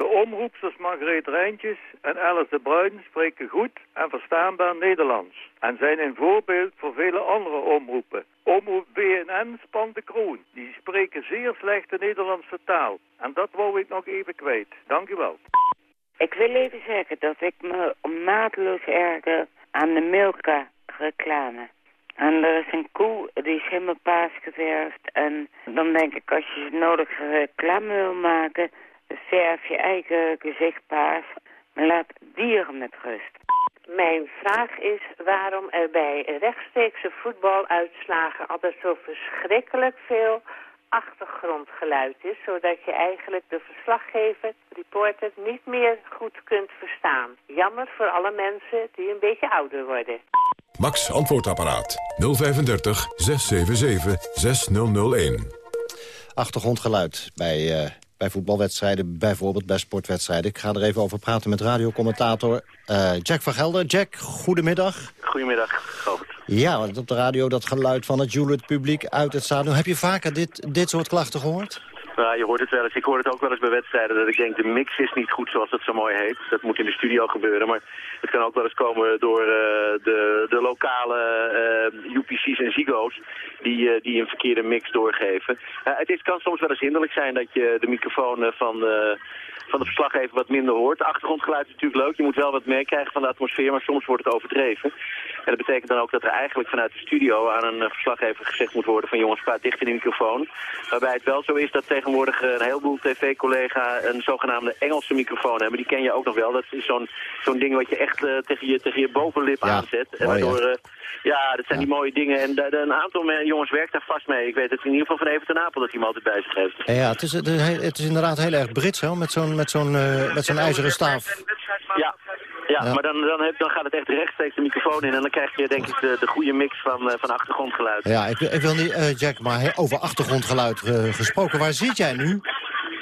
De omroepsters Margreet Rijntjes en Alice de Bruin spreken goed en verstaanbaar Nederlands. En zijn een voorbeeld voor vele andere omroepen. Omroep BNN spant de kroon. Die spreken zeer slecht de Nederlandse taal. En dat wou ik nog even kwijt. Dank u wel. Ik wil even zeggen dat ik me maatloos erger aan de Milka-reclame. En er is een koe, die is helemaal paars geverfd. En dan denk ik, als je nodig reclame wil maken, verf je eigen gezicht paars. Maar laat dieren met rust. Mijn vraag is waarom er bij rechtstreekse voetbaluitslagen altijd zo verschrikkelijk veel achtergrondgeluid is, zodat je eigenlijk de verslaggever, reporter, niet meer goed kunt verstaan. Jammer voor alle mensen die een beetje ouder worden. Max antwoordapparaat 035 677 6001. Achtergrondgeluid bij, eh, bij voetbalwedstrijden, bijvoorbeeld bij sportwedstrijden. Ik ga er even over praten met radiocommentator eh, Jack van Gelder. Jack, goedemiddag. Goedemiddag, Govert. Ja, want op de radio dat geluid van het Julet-publiek uit het stadion. Heb je vaker dit, dit soort klachten gehoord? Nou, je hoort het wel eens. Ik hoor het ook wel eens bij wedstrijden dat ik denk de mix is niet goed zoals het zo mooi heet. Dat moet in de studio gebeuren. Maar het kan ook wel eens komen door eh, de, de lokale eh, UPC's en Zigo's die, eh, die een verkeerde mix doorgeven. Het is, kan soms wel eens hinderlijk zijn dat je de microfoon van, van de verslaggever wat minder hoort. De achtergrondgeluid is natuurlijk leuk. Je moet wel wat meekrijgen van de atmosfeer, maar soms wordt het overdreven. En dat betekent dan ook dat er eigenlijk vanuit de studio aan een eh, verslaggever gezegd moet worden van jongens, praat dicht in de microfoon. Waarbij het wel zo is dat tegenwoordig eh, een heleboel tv-collega een zogenaamde Engelse microfoon hebben. Die ken je ook nog wel. Dat is zo'n zo'n ding wat je echt eh, tegen, je, tegen je bovenlip aanzet. En waardoor, ja. ja, dat zijn die mooie dingen. En een aantal jongens werkt daar vast mee. Ik weet het in ieder geval van Even ten Apel dat hij hem altijd bij zich heeft. Ja, het is, het is, het is inderdaad heel erg Brits, hè? Met zo'n met zo'n eh, met zo'n ijzeren staaf. Ja, ja, Ja. maar dan, dan, heb, dan gaat het echt rechtstreeks de microfoon in. En dan krijg je denk ik de, de goede mix van, eh, van achtergrondgeluid. Ja, ik, wil- ik wil niet, eh, Jack, maar over achtergrondgeluid gesproken. Waar zit jij nu?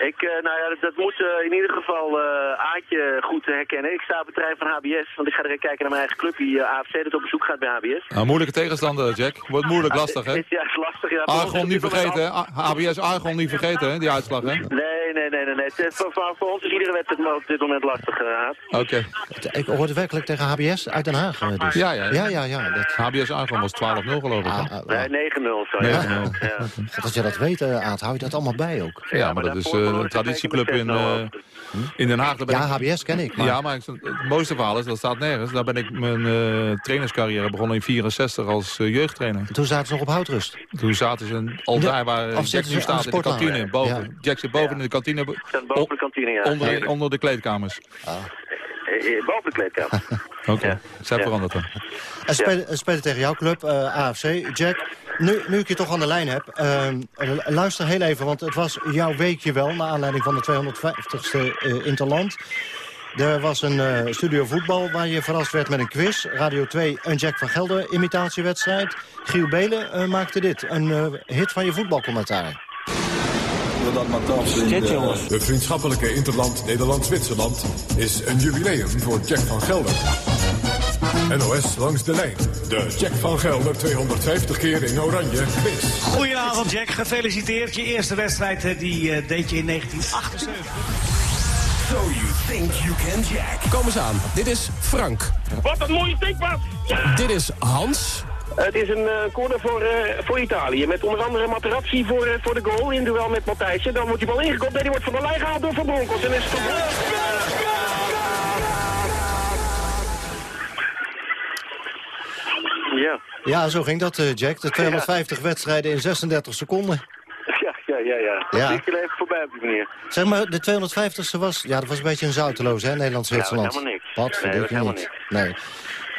Ik, eh, nou ja, dat, dat moet eh, in ieder geval eh Aartje goed herkennen. Ik sta op het terrein van HBS, want ik ga er kijken naar mijn eigen club, die AFC, dat op bezoek gaat bij HBS. Nou, moeilijke tegenstander, Jack. Wordt moeilijk, lastig, hè? Het is juist lastig, ja. Argon niet vergeten, hè? HBS Argon niet vergeten, hè? Die uitslag, hè? Nee, nee, nee, nee. nee. Voor, voor, voor ons is iedere wedstrijd op dit moment lastig. Oké. Ik hoorde werkelijk tegen HBS uit Den Haag. dus. Ja, ja. ja, ja, ja dat... HBS Argon was 12-0 geloof ik, hè? Nee, 9-0 zo. Ja. 9-0. Ja. Als je dat weet, Aad, hou je dat allemaal bij ook. Ja, maar dat is... Een traditieclub in, uh, in Den Haag. ja, HBS ken ik. Maar... Ja, maar het mooiste verhaal is, dat staat nergens. Daar ben ik mijn uh, trainerscarrière begonnen in 64 als uh, jeugdtrainer. toen zaten ze nog op houtrust? Toen zaten ze al daar waar Jack nu staat, in de kantine. Boven. Ja. Jack zit boven in de kantine. boven de kantine, ja. Onder, onder de kleedkamers. Ah. Boven de kleedkamer. Oké, okay. ja. zijn veranderd dan. En spelen, spelen tegen jouw club, AFC. Jack, nu, nu ik je toch aan de lijn heb, uh, luister heel even, want het was jouw weekje wel... naar aanleiding van de 250ste uh, Interland. Er was een uh, studio voetbal waar je verrast werd met een quiz. Radio 2, een Jack van Gelder imitatiewedstrijd. Giel Belen maakte dit, een hit van je voetbalcommentaar. De, de vriendschappelijke Interland Nederland-Zwitserland is een jubileum voor Jack van Gelder. NOS langs de lijn. De Jack van Gelder 250 keer in oranje quiz. Goedenavond Jack, gefeliciteerd. Je eerste wedstrijd die uh, deed je in 1978. So you think you can Jack. Kom eens aan, dit is Frank. Wat een mooie steekpas! Ja. Dit is Hans. Het is een uh, corner voor, uh, voor Italië. Met onder andere Materazzi voor, uh, voor de goal in duel met Matthijsje. Dan wordt die bal ingekopt en die wordt van de lijn gehaald door Van Bronckhorst. En is het Ja. Ja, zo ging dat, uh, Jack. De 250 ja. wedstrijden in 36 seconden. Ja, ja, ja. ja. Dat ja. je even voorbij op die manier. Zeg maar, de 250ste was... Ja, dat was een beetje een zouteloos, hè, Nederlands-Zwitserland. Ja, helemaal niks. Wat? Nee, dat helemaal niet. Nee.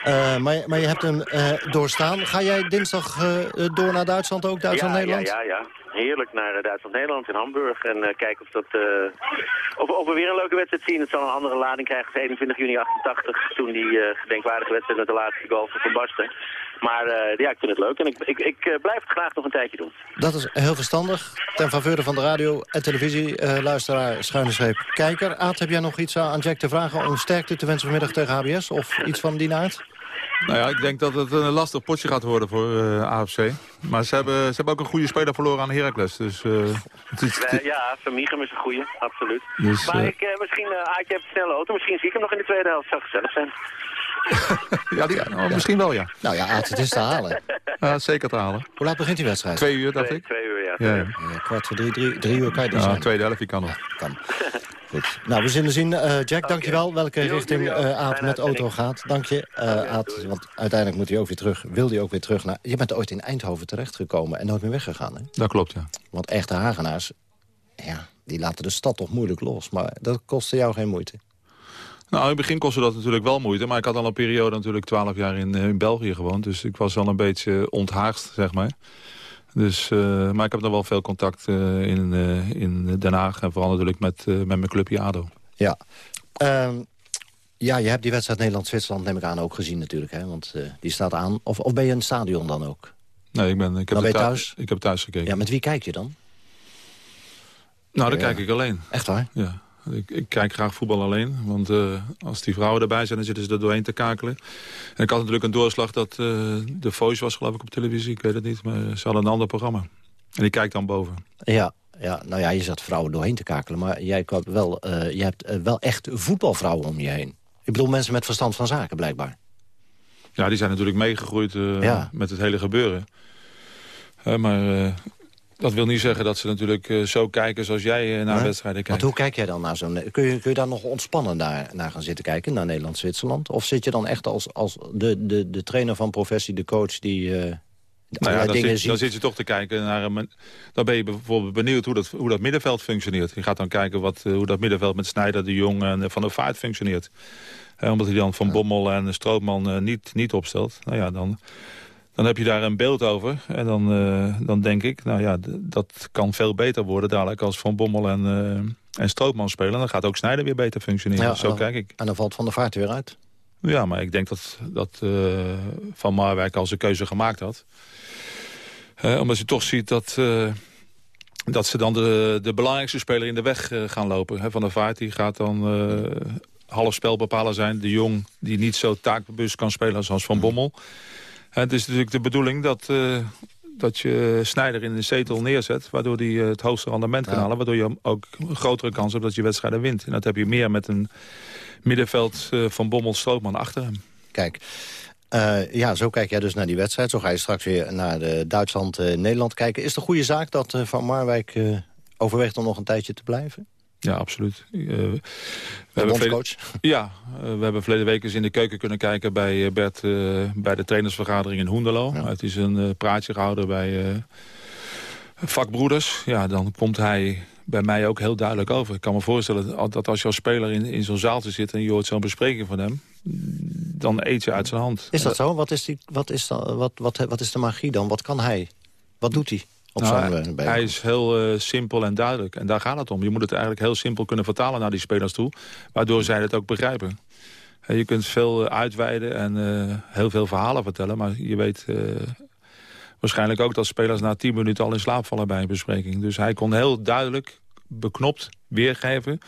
Uh, maar, maar je hebt hem uh, doorstaan. Ga jij dinsdag uh, door naar Duitsland ook, Duitsland-Nederland? Ja, ja, ja, Heerlijk naar Duitsland-Nederland in Hamburg. En kijken of, dat, of, of, we weer een leuke wedstrijd zien. Het zal een andere lading krijgen als 21 juni 88. Toen die gedenkwaardige wedstrijd met de laatste goal van Van Basten. Maar uh, ja, ik vind het leuk en ik, ik, ik uh, blijf het graag nog een tijdje doen. Dat is heel verstandig. Ten faveur van de radio en televisie, uh, luisteraar, schuine streep, kijker. Aad, heb jij nog iets aan Jack te vragen om sterkte te wensen vanmiddag tegen HBS? Of iets van die aard? Nou ja, ik denk dat het een lastig potje gaat worden voor uh, AFC. Maar ze hebben, ze hebben ook een goede speler verloren aan Heracles. Dus, uh, het is, het... ja, Vermiegem is een goede, absoluut. Dus, maar ik, uh, misschien, Aartje heeft een snelle auto, misschien zie ik hem nog in de tweede helft. zou gezellig zijn. ja, die, oh, misschien wel, ja. Nou ja, het is te halen. Ja, zeker te halen. Hoe laat begint die wedstrijd? Twee uur, dacht ik. Twee uur, ja. ja, ja. ja kwart voor drie, drie, drie uur kan je dus Ja, tweede helft, kan nog. Kan. Goed. Nou, we zullen zien. Uh, Jack, okay. dankjewel. Welke jo, richting uh, Aad met auto gaat. Dank je, uh, okay, Aad. Want uiteindelijk moet hij ook weer terug. Wil hij ook weer terug naar... Je bent ooit in Eindhoven terechtgekomen en nooit meer weggegaan, hè? Dat klopt, ja. Want echte Hagenaars, ja, die laten de stad toch moeilijk los. Maar dat kostte jou geen moeite. Nou, in het begin kostte dat natuurlijk wel moeite. Maar ik had al een periode natuurlijk twaalf jaar in, in België gewoond. Dus ik was wel een beetje onthaagd, zeg maar. Dus, uh, maar ik heb nog wel veel contact uh, in, uh, in Den Haag. En vooral natuurlijk met, met mijn clubje ADO. Ja. Um, ja, je hebt die wedstrijd Nederland-Zwitserland neem ik aan ook gezien natuurlijk. Hè? Want die staat aan. Of, of ben je in het stadion dan ook? Nee, ik, ben, ik, heb, ben thuis? ik heb thuis gekeken. Ja, met wie kijk je dan? Nou, dan kijk ik alleen. Echt waar? Ja. Ik, ik, kijk graag voetbal alleen. Want uh, als die vrouwen erbij zijn, dan zitten ze er doorheen te kakelen. En ik had natuurlijk een doorslag dat uh, de Voice was geloof ik op televisie. Ik weet het niet, maar ze hadden een ander programma. En ik kijk dan boven. Ja, ja, nou ja, je zat vrouwen doorheen te kakelen. Maar jij, wel, uh, jij hebt wel echt voetbalvrouwen om je heen. Ik bedoel mensen met verstand van zaken, blijkbaar. Ja, die zijn natuurlijk meegegroeid ja. met het hele gebeuren. maar dat wil niet zeggen dat ze natuurlijk uh, zo kijken zoals jij uh, naar wedstrijden kijkt. Want hoe kijk jij dan naar zo'n... Kun je, kun je daar nog ontspannen naar, naar gaan zitten kijken, naar Nederland-Zwitserland? Of zit je dan echt als, als de, de, de trainer van professie, de coach die... Uh, nou ja, dan zit, dan zit, je toch te kijken naar... Een, dan ben je bijvoorbeeld benieuwd hoe dat, hoe dat middenveld functioneert. Je gaat dan kijken wat, hoe dat middenveld met Snijder, de Jong en Van der Vaart functioneert. omdat hij dan Van Bommel en Strootman niet, niet opstelt. Nou ja, dan dan heb je daar een beeld over. En dan, uh, dan denk ik, nou ja, dat kan veel beter worden dadelijk als Van Bommel en, uh, en Strootman spelen. Dan gaat ook Snijder weer beter functioneren. Ja, Zo dan, kijk ik. En dan valt Van der Vaart weer uit. Ja, maar ik denk dat, dat uh, Van Marwijk al zijn keuze gemaakt had. omdat je toch ziet dat, dat ze dan de, de belangrijkste speler in de weg gaan lopen. Van der Vaart die gaat dan half spelbepaler zijn. De Jong die niet zo taakbewust kan spelen als Van Bommel. Het is natuurlijk de bedoeling dat, uh, dat je Snijder in de zetel neerzet... waardoor hij het hoogste rendement kan halen... waardoor je ook een grotere kans hebt dat je wedstrijden wint. En dat heb je meer met een middenveld uh, van Bommel-Strootman achter hem. Kijk, uh, ja, zo kijk jij dus naar die wedstrijd. Zo ga je straks weer naar Duitsland-Nederland kijken. Is het een goede zaak dat Van Marwijk overweegt om nog een tijdje te blijven? Ja, absoluut. Uh, we hebben verleden- Ja, uh, we hebben verleden week eens in de keuken kunnen kijken bij uh, Bert... bij de trainersvergadering in Hoendelo. Ja. Het is een praatje gehouden bij vakbroeders. Ja, dan komt hij bij mij ook heel duidelijk over. Ik kan me voorstellen dat als je als speler in, in zo'n zaaltje zit... en je hoort zo'n bespreking van hem, dan eet je uit zijn hand. Is dat zo? Wat is, die, wat, is dan, wat, wat, wat is de magie dan? Wat kan hij? Wat doet hij? Op Nou, zo'n hij, hij is heel uh, simpel en duidelijk. En daar gaat het om. Je moet het eigenlijk heel simpel kunnen vertalen naar die spelers toe. Waardoor zij het ook begrijpen. En je kunt veel uitweiden en uh, heel veel verhalen vertellen. Maar je weet uh, waarschijnlijk ook dat spelers na 10 minuten al in slaap vallen bij een bespreking. Dus hij kon heel duidelijk, beknopt weergeven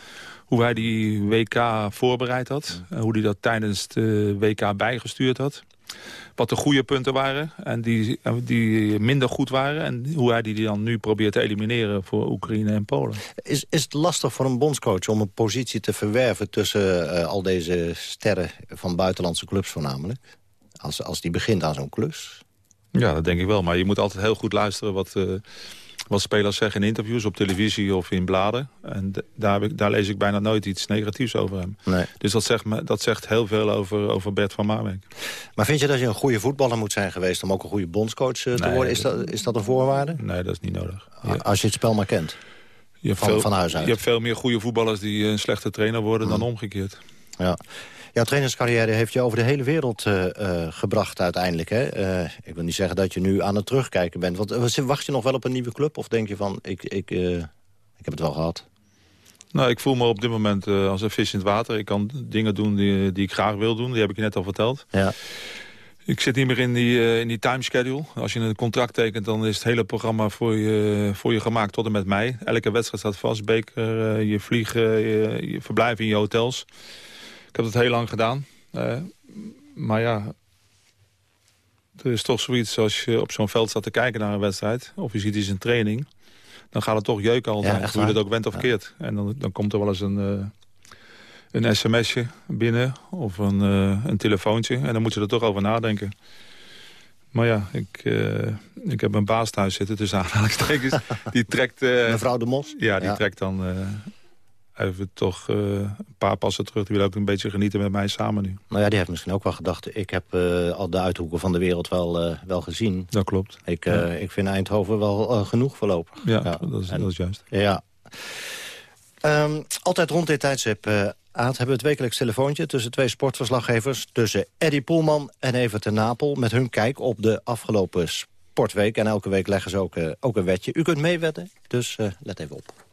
hoe hij die WK voorbereid had. En hoe hij dat tijdens de WK bijgestuurd had wat de goede punten waren en die, die minder goed waren... en hoe hij die dan nu probeert te elimineren voor Oekraïne en Polen. Is, is het lastig voor een bondscoach om een positie te verwerven... tussen uh, al deze sterren van buitenlandse clubs voornamelijk? Als, als die begint aan zo'n klus? Ja, dat denk ik wel. Maar je moet altijd heel goed luisteren wat... Uh, wat spelers zeggen in interviews op televisie of in bladen. En daar, daar, lees ik bijna nooit iets negatiefs over hem. Nee. Dus dat zegt, me, dat zegt heel veel over, over Bert van Marwijk. Maar vind je dat je een goede voetballer moet zijn geweest... om ook een goede bondscoach uh, te worden? Is dat, is dat een voorwaarde? Nee, dat is niet nodig. Ja. Als je het spel maar kent? Je hebt, van, veel, van huis uit. je hebt veel meer goede voetballers die een slechte trainer worden hmm. dan omgekeerd. Ja. Jouw trainerscarrière heeft je over de hele wereld uh, uh, gebracht uiteindelijk. Hè? Uh, ik wil niet zeggen dat je nu aan het terugkijken bent. Want wacht je nog wel op een nieuwe club? Of denk je van, ik, ik, ik heb het wel gehad? Nou, ik voel me op dit moment als een vis in het water. Ik kan dingen doen die, die ik graag wil doen. Die heb ik je net al verteld. Ja. Ik zit niet meer in die, in die timeschedule. Als je een contract tekent, dan is het hele programma voor je, voor je gemaakt tot en met mei. Elke wedstrijd staat vast. Beker, je vliegen, je, je verblijf in je hotels. Ik heb het heel lang gedaan. Uh, maar ja, er is toch zoiets als je op zo'n veld staat te kijken naar een wedstrijd... of je ziet iets in training, dan gaat het toch jeuken altijd. Ja, hoe je het ook bent of keert. En dan, dan komt er wel eens een, uh, een sms'je binnen of een, uh, een telefoontje... en dan moet je er toch over nadenken. Maar ja, ik, uh, ik heb een baas thuis zitten tussen aanhalingstekens. die trekt... Mevrouw de Mos? Ja, die trekt dan even toch uh, een paar passen terug. Die wil ook een beetje genieten met mij samen nu. Nou ja, die heeft misschien ook wel gedacht... ik heb uh, al de uithoeken van de wereld wel, uh, wel gezien. Dat klopt. Ik, ja. ik vind Eindhoven wel genoeg voorlopig. Ja, ja. Dat, is, en, dat is juist. Ja. Um, altijd rond dit tijdstip... Aad, hebben we het wekelijks telefoontje tussen twee sportverslaggevers... tussen Eddie Poelman en Evert ten Napel... met hun kijk op de afgelopen sportweek. En elke week leggen ze ook, ook een wetje. U kunt meewetten, dus let even op.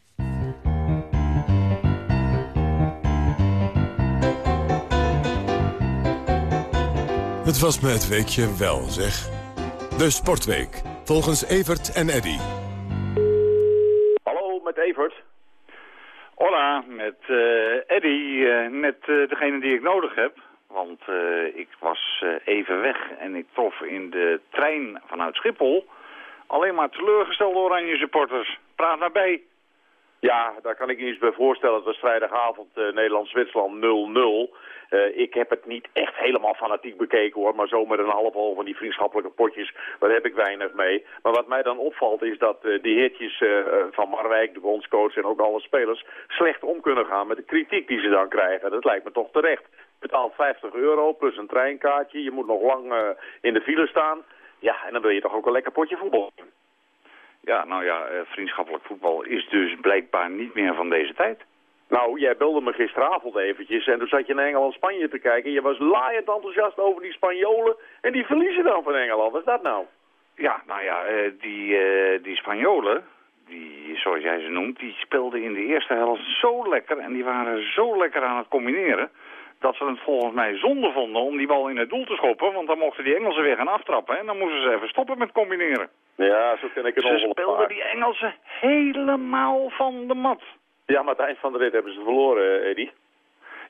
Het was me het weekje wel, zeg. De Sportweek, volgens Evert en Eddy. Hallo, met Evert. Hola, met uh, Eddy, uh, met uh, degene die ik nodig heb. Want ik was even weg en ik trof in de trein vanuit Schiphol... alleen maar teleurgestelde oranje supporters. Praat naar bij. Ja, daar kan ik niet eens bij voorstellen. Het was vrijdagavond Nederland-Zwitserland 0-0... Uh, ik heb het niet echt helemaal fanatiek bekeken hoor, maar zo met een half oog van die vriendschappelijke potjes, daar heb ik weinig mee. Maar wat mij dan opvalt is dat uh, die heertjes van Marwijk, de bondscoach en ook alle spelers slecht om kunnen gaan met de kritiek die ze dan krijgen. Dat lijkt me toch terecht. Je betaalt 50 euro plus een treinkaartje, je moet nog lang in de file staan. Ja, en dan wil je toch ook een lekker potje voetbal. Ja, nou ja, vriendschappelijk voetbal is dus blijkbaar niet meer van deze tijd. Nou, jij belde me gisteravond eventjes en toen zat je naar Engeland-Spanje te kijken. Je was laaiend enthousiast over die Spanjolen en die verliezen dan van Engeland. Wat is dat nou? Ja, nou ja, die, uh, die Spanjolen, die, zoals jij ze noemt, die speelden in de eerste helft zo lekker en die waren zo lekker aan het combineren dat ze het volgens mij zonde vonden om die bal in het doel te schoppen. Want dan mochten die Engelsen weer gaan aftrappen en dan moesten ze even stoppen met combineren. Ja, zo ken ik het Ze speelden die Engelsen helemaal van de mat. Ja, maar het eind van de rit hebben ze verloren, Eddy.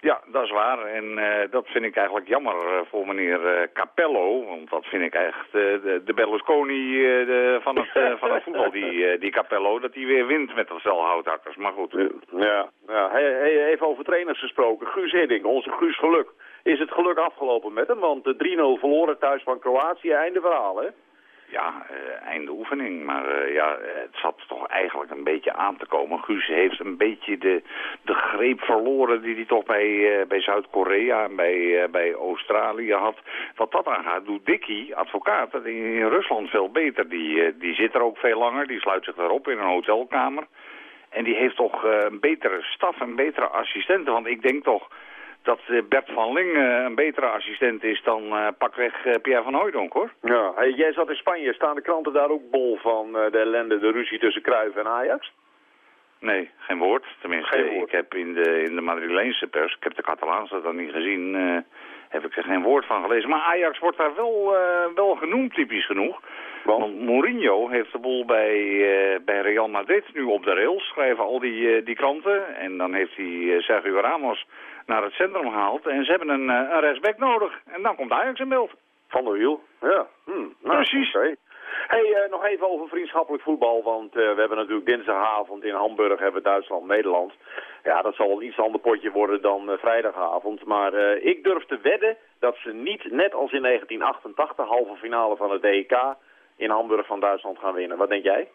Ja, dat is waar. En uh, dat vind ik eigenlijk jammer uh, voor meneer uh, Capello. Want dat vind ik echt de, de, Berlusconi de, van, het, van het voetbal, die, die Capello. Dat hij weer wint met dat stel houthakkers. Maar goed. Ja, ja. Hey, even over trainers gesproken. Guus Hiddink, onze Guus Geluk. Is het geluk afgelopen met hem? Want de 3-0 verloren thuis van Kroatië, einde verhaal, hè? Ja, uh, einde oefening. Maar uh, ja, het zat toch eigenlijk een beetje aan te komen. Guus heeft een beetje de, de greep verloren die hij toch bij, uh, bij Zuid-Korea en bij, bij Australië had. Wat dat aangaat, doet Dickie, advocaat, in Rusland veel beter. Die, die zit er ook veel langer, die sluit zich erop in een hotelkamer. En die heeft toch een betere staf en betere assistenten. Want ik denk toch dat eh, Bert van Ling eh, een betere assistent is dan uh, pakweg Pierre van Hooijdonk, hoor. Ja, hey, jij zat in Spanje. Staan de kranten daar ook bol van de ellende, de ruzie tussen Cruijff en Ajax? Nee, geen woord. Tenminste, geen woord. ik heb in de, in de Madrileense pers, ik heb de Catalaanse dan niet gezien, heb ik er geen woord van gelezen. Maar Ajax wordt daar wel, wel genoemd, typisch genoeg. Want Mourinho heeft de boel bij, bij Real Madrid nu op de rails, schrijven al die, die kranten. En dan heeft hij Sergio Ramos naar het centrum gehaald. En ze hebben een, uh, een rechtsback nodig. En dan komt Ajax in beeld. Van der Wiel, ja. Hm, nou, Precies. Okay. Hey, uh, nog even over vriendschappelijk voetbal, want uh, we hebben natuurlijk dinsdagavond in Hamburg hebben Duitsland-Nederland. Ja, dat zal een iets ander potje worden dan uh, vrijdagavond, maar ik durf te wedden dat ze niet, net als in 1988, halve finale van het EK in Hamburg van Duitsland gaan winnen. Wat denk jij?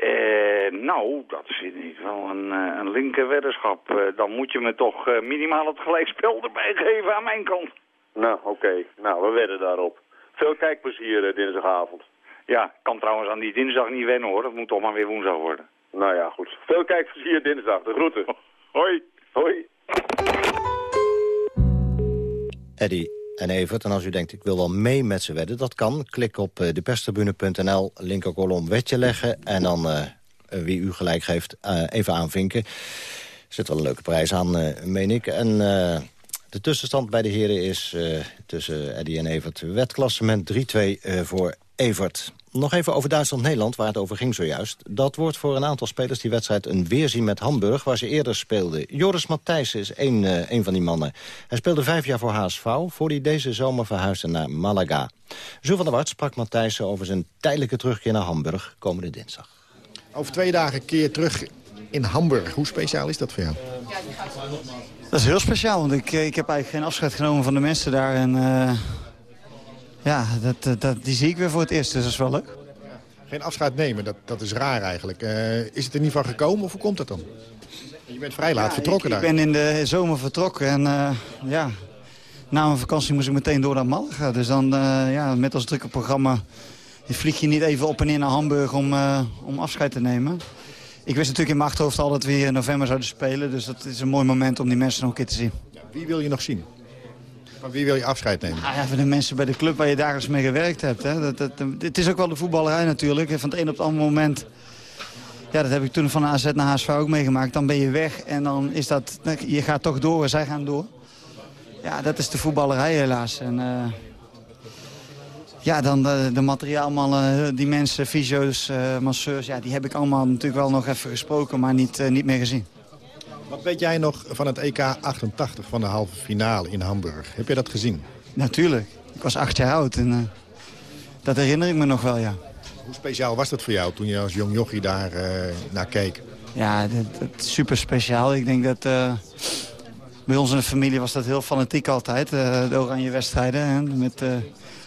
Eh, nou, dat vind ik wel een, uh, een linker weddenschap. Uh, dan moet je me toch uh, minimaal het gelijkspel erbij geven aan mijn kant. Nou, oké. Nou, we wedden daarop. Veel kijkplezier dinsdagavond. Ja, kan trouwens aan die dinsdag niet wennen hoor. Dat moet toch maar weer woensdag worden. Nou ja, goed. Veel kijkplezier dinsdag. De groeten. Hoi. Hoi. Eddie, en Evert. En als u denkt, ik wil wel mee met ze wedden, dat kan. Klik op uh, deperstribune.nl, linkerkolom wetje leggen... en dan, uh, wie u gelijk geeft, even aanvinken. Er zit wel een leuke prijs aan, meen ik. En de tussenstand bij de heren is tussen Eddie en Evert... wetklassement 3-2 voor Evert. Nog even over Duitsland-Nederland, waar het over ging zojuist. Dat wordt voor een aantal spelers die wedstrijd een weerzien met Hamburg... waar ze eerder speelden. Joris Matthijssen is een, uh, een van die mannen. Hij speelde vijf jaar voor HSV... voor hij deze zomer verhuisde naar Malaga. Zo van der Wart sprak Matthijssen over zijn tijdelijke terugkeer naar Hamburg... komende dinsdag. Over twee dagen keer terug in Hamburg. Hoe speciaal is dat voor jou? Dat is heel speciaal, want ik, ik heb eigenlijk geen afscheid genomen van de mensen daar... En, uh ja, dat, dat, die zie ik weer voor het eerst, dus dat is wel leuk. Geen afscheid nemen, dat, dat is raar eigenlijk. Uh, is het er niet van gekomen of hoe komt dat dan? Je bent vrij laat ja, vertrokken ik, daar. Ik ben in de zomer vertrokken en uh, ja, na mijn vakantie moest ik meteen door naar Malaga. Dus dan, uh, ja, met als drukke programma vlieg je niet even op en neer naar Hamburg om, om afscheid te nemen. Ik wist natuurlijk in mijn achterhoofd al dat we hier in november zouden spelen. Dus dat is een mooi moment om die mensen nog een keer te zien. Ja, wie wil je nog zien? Van wie wil je afscheid nemen? Ah, ja, van de mensen bij de club waar je dagelijks mee gewerkt hebt. Hè. Dat, dat, het is ook wel de voetballerij natuurlijk. Van het een op het andere moment... Ja, dat heb ik toen van AZ naar HSV ook meegemaakt. Dan ben je weg en dan is dat... Je gaat toch door en zij gaan door. Ja, dat is de voetballerij helaas. En, uh, ja, dan de, de materiaalmannen, die mensen, fysio's, uh, masseurs... Ja, die heb ik allemaal natuurlijk wel nog even gesproken, maar niet, uh, niet meer gezien. Wat weet jij nog van het EK 88 van de halve finale in Hamburg? Heb je dat gezien? Natuurlijk. Ik was acht jaar oud en uh, dat herinner ik me nog wel, ja. Hoe speciaal was dat voor jou toen je als jong jochie daar uh, naar keek? Ja, dat, dat super speciaal. Ik denk dat uh, bij ons in de familie was dat heel fanatiek altijd. de oranje wedstrijden. Hè, met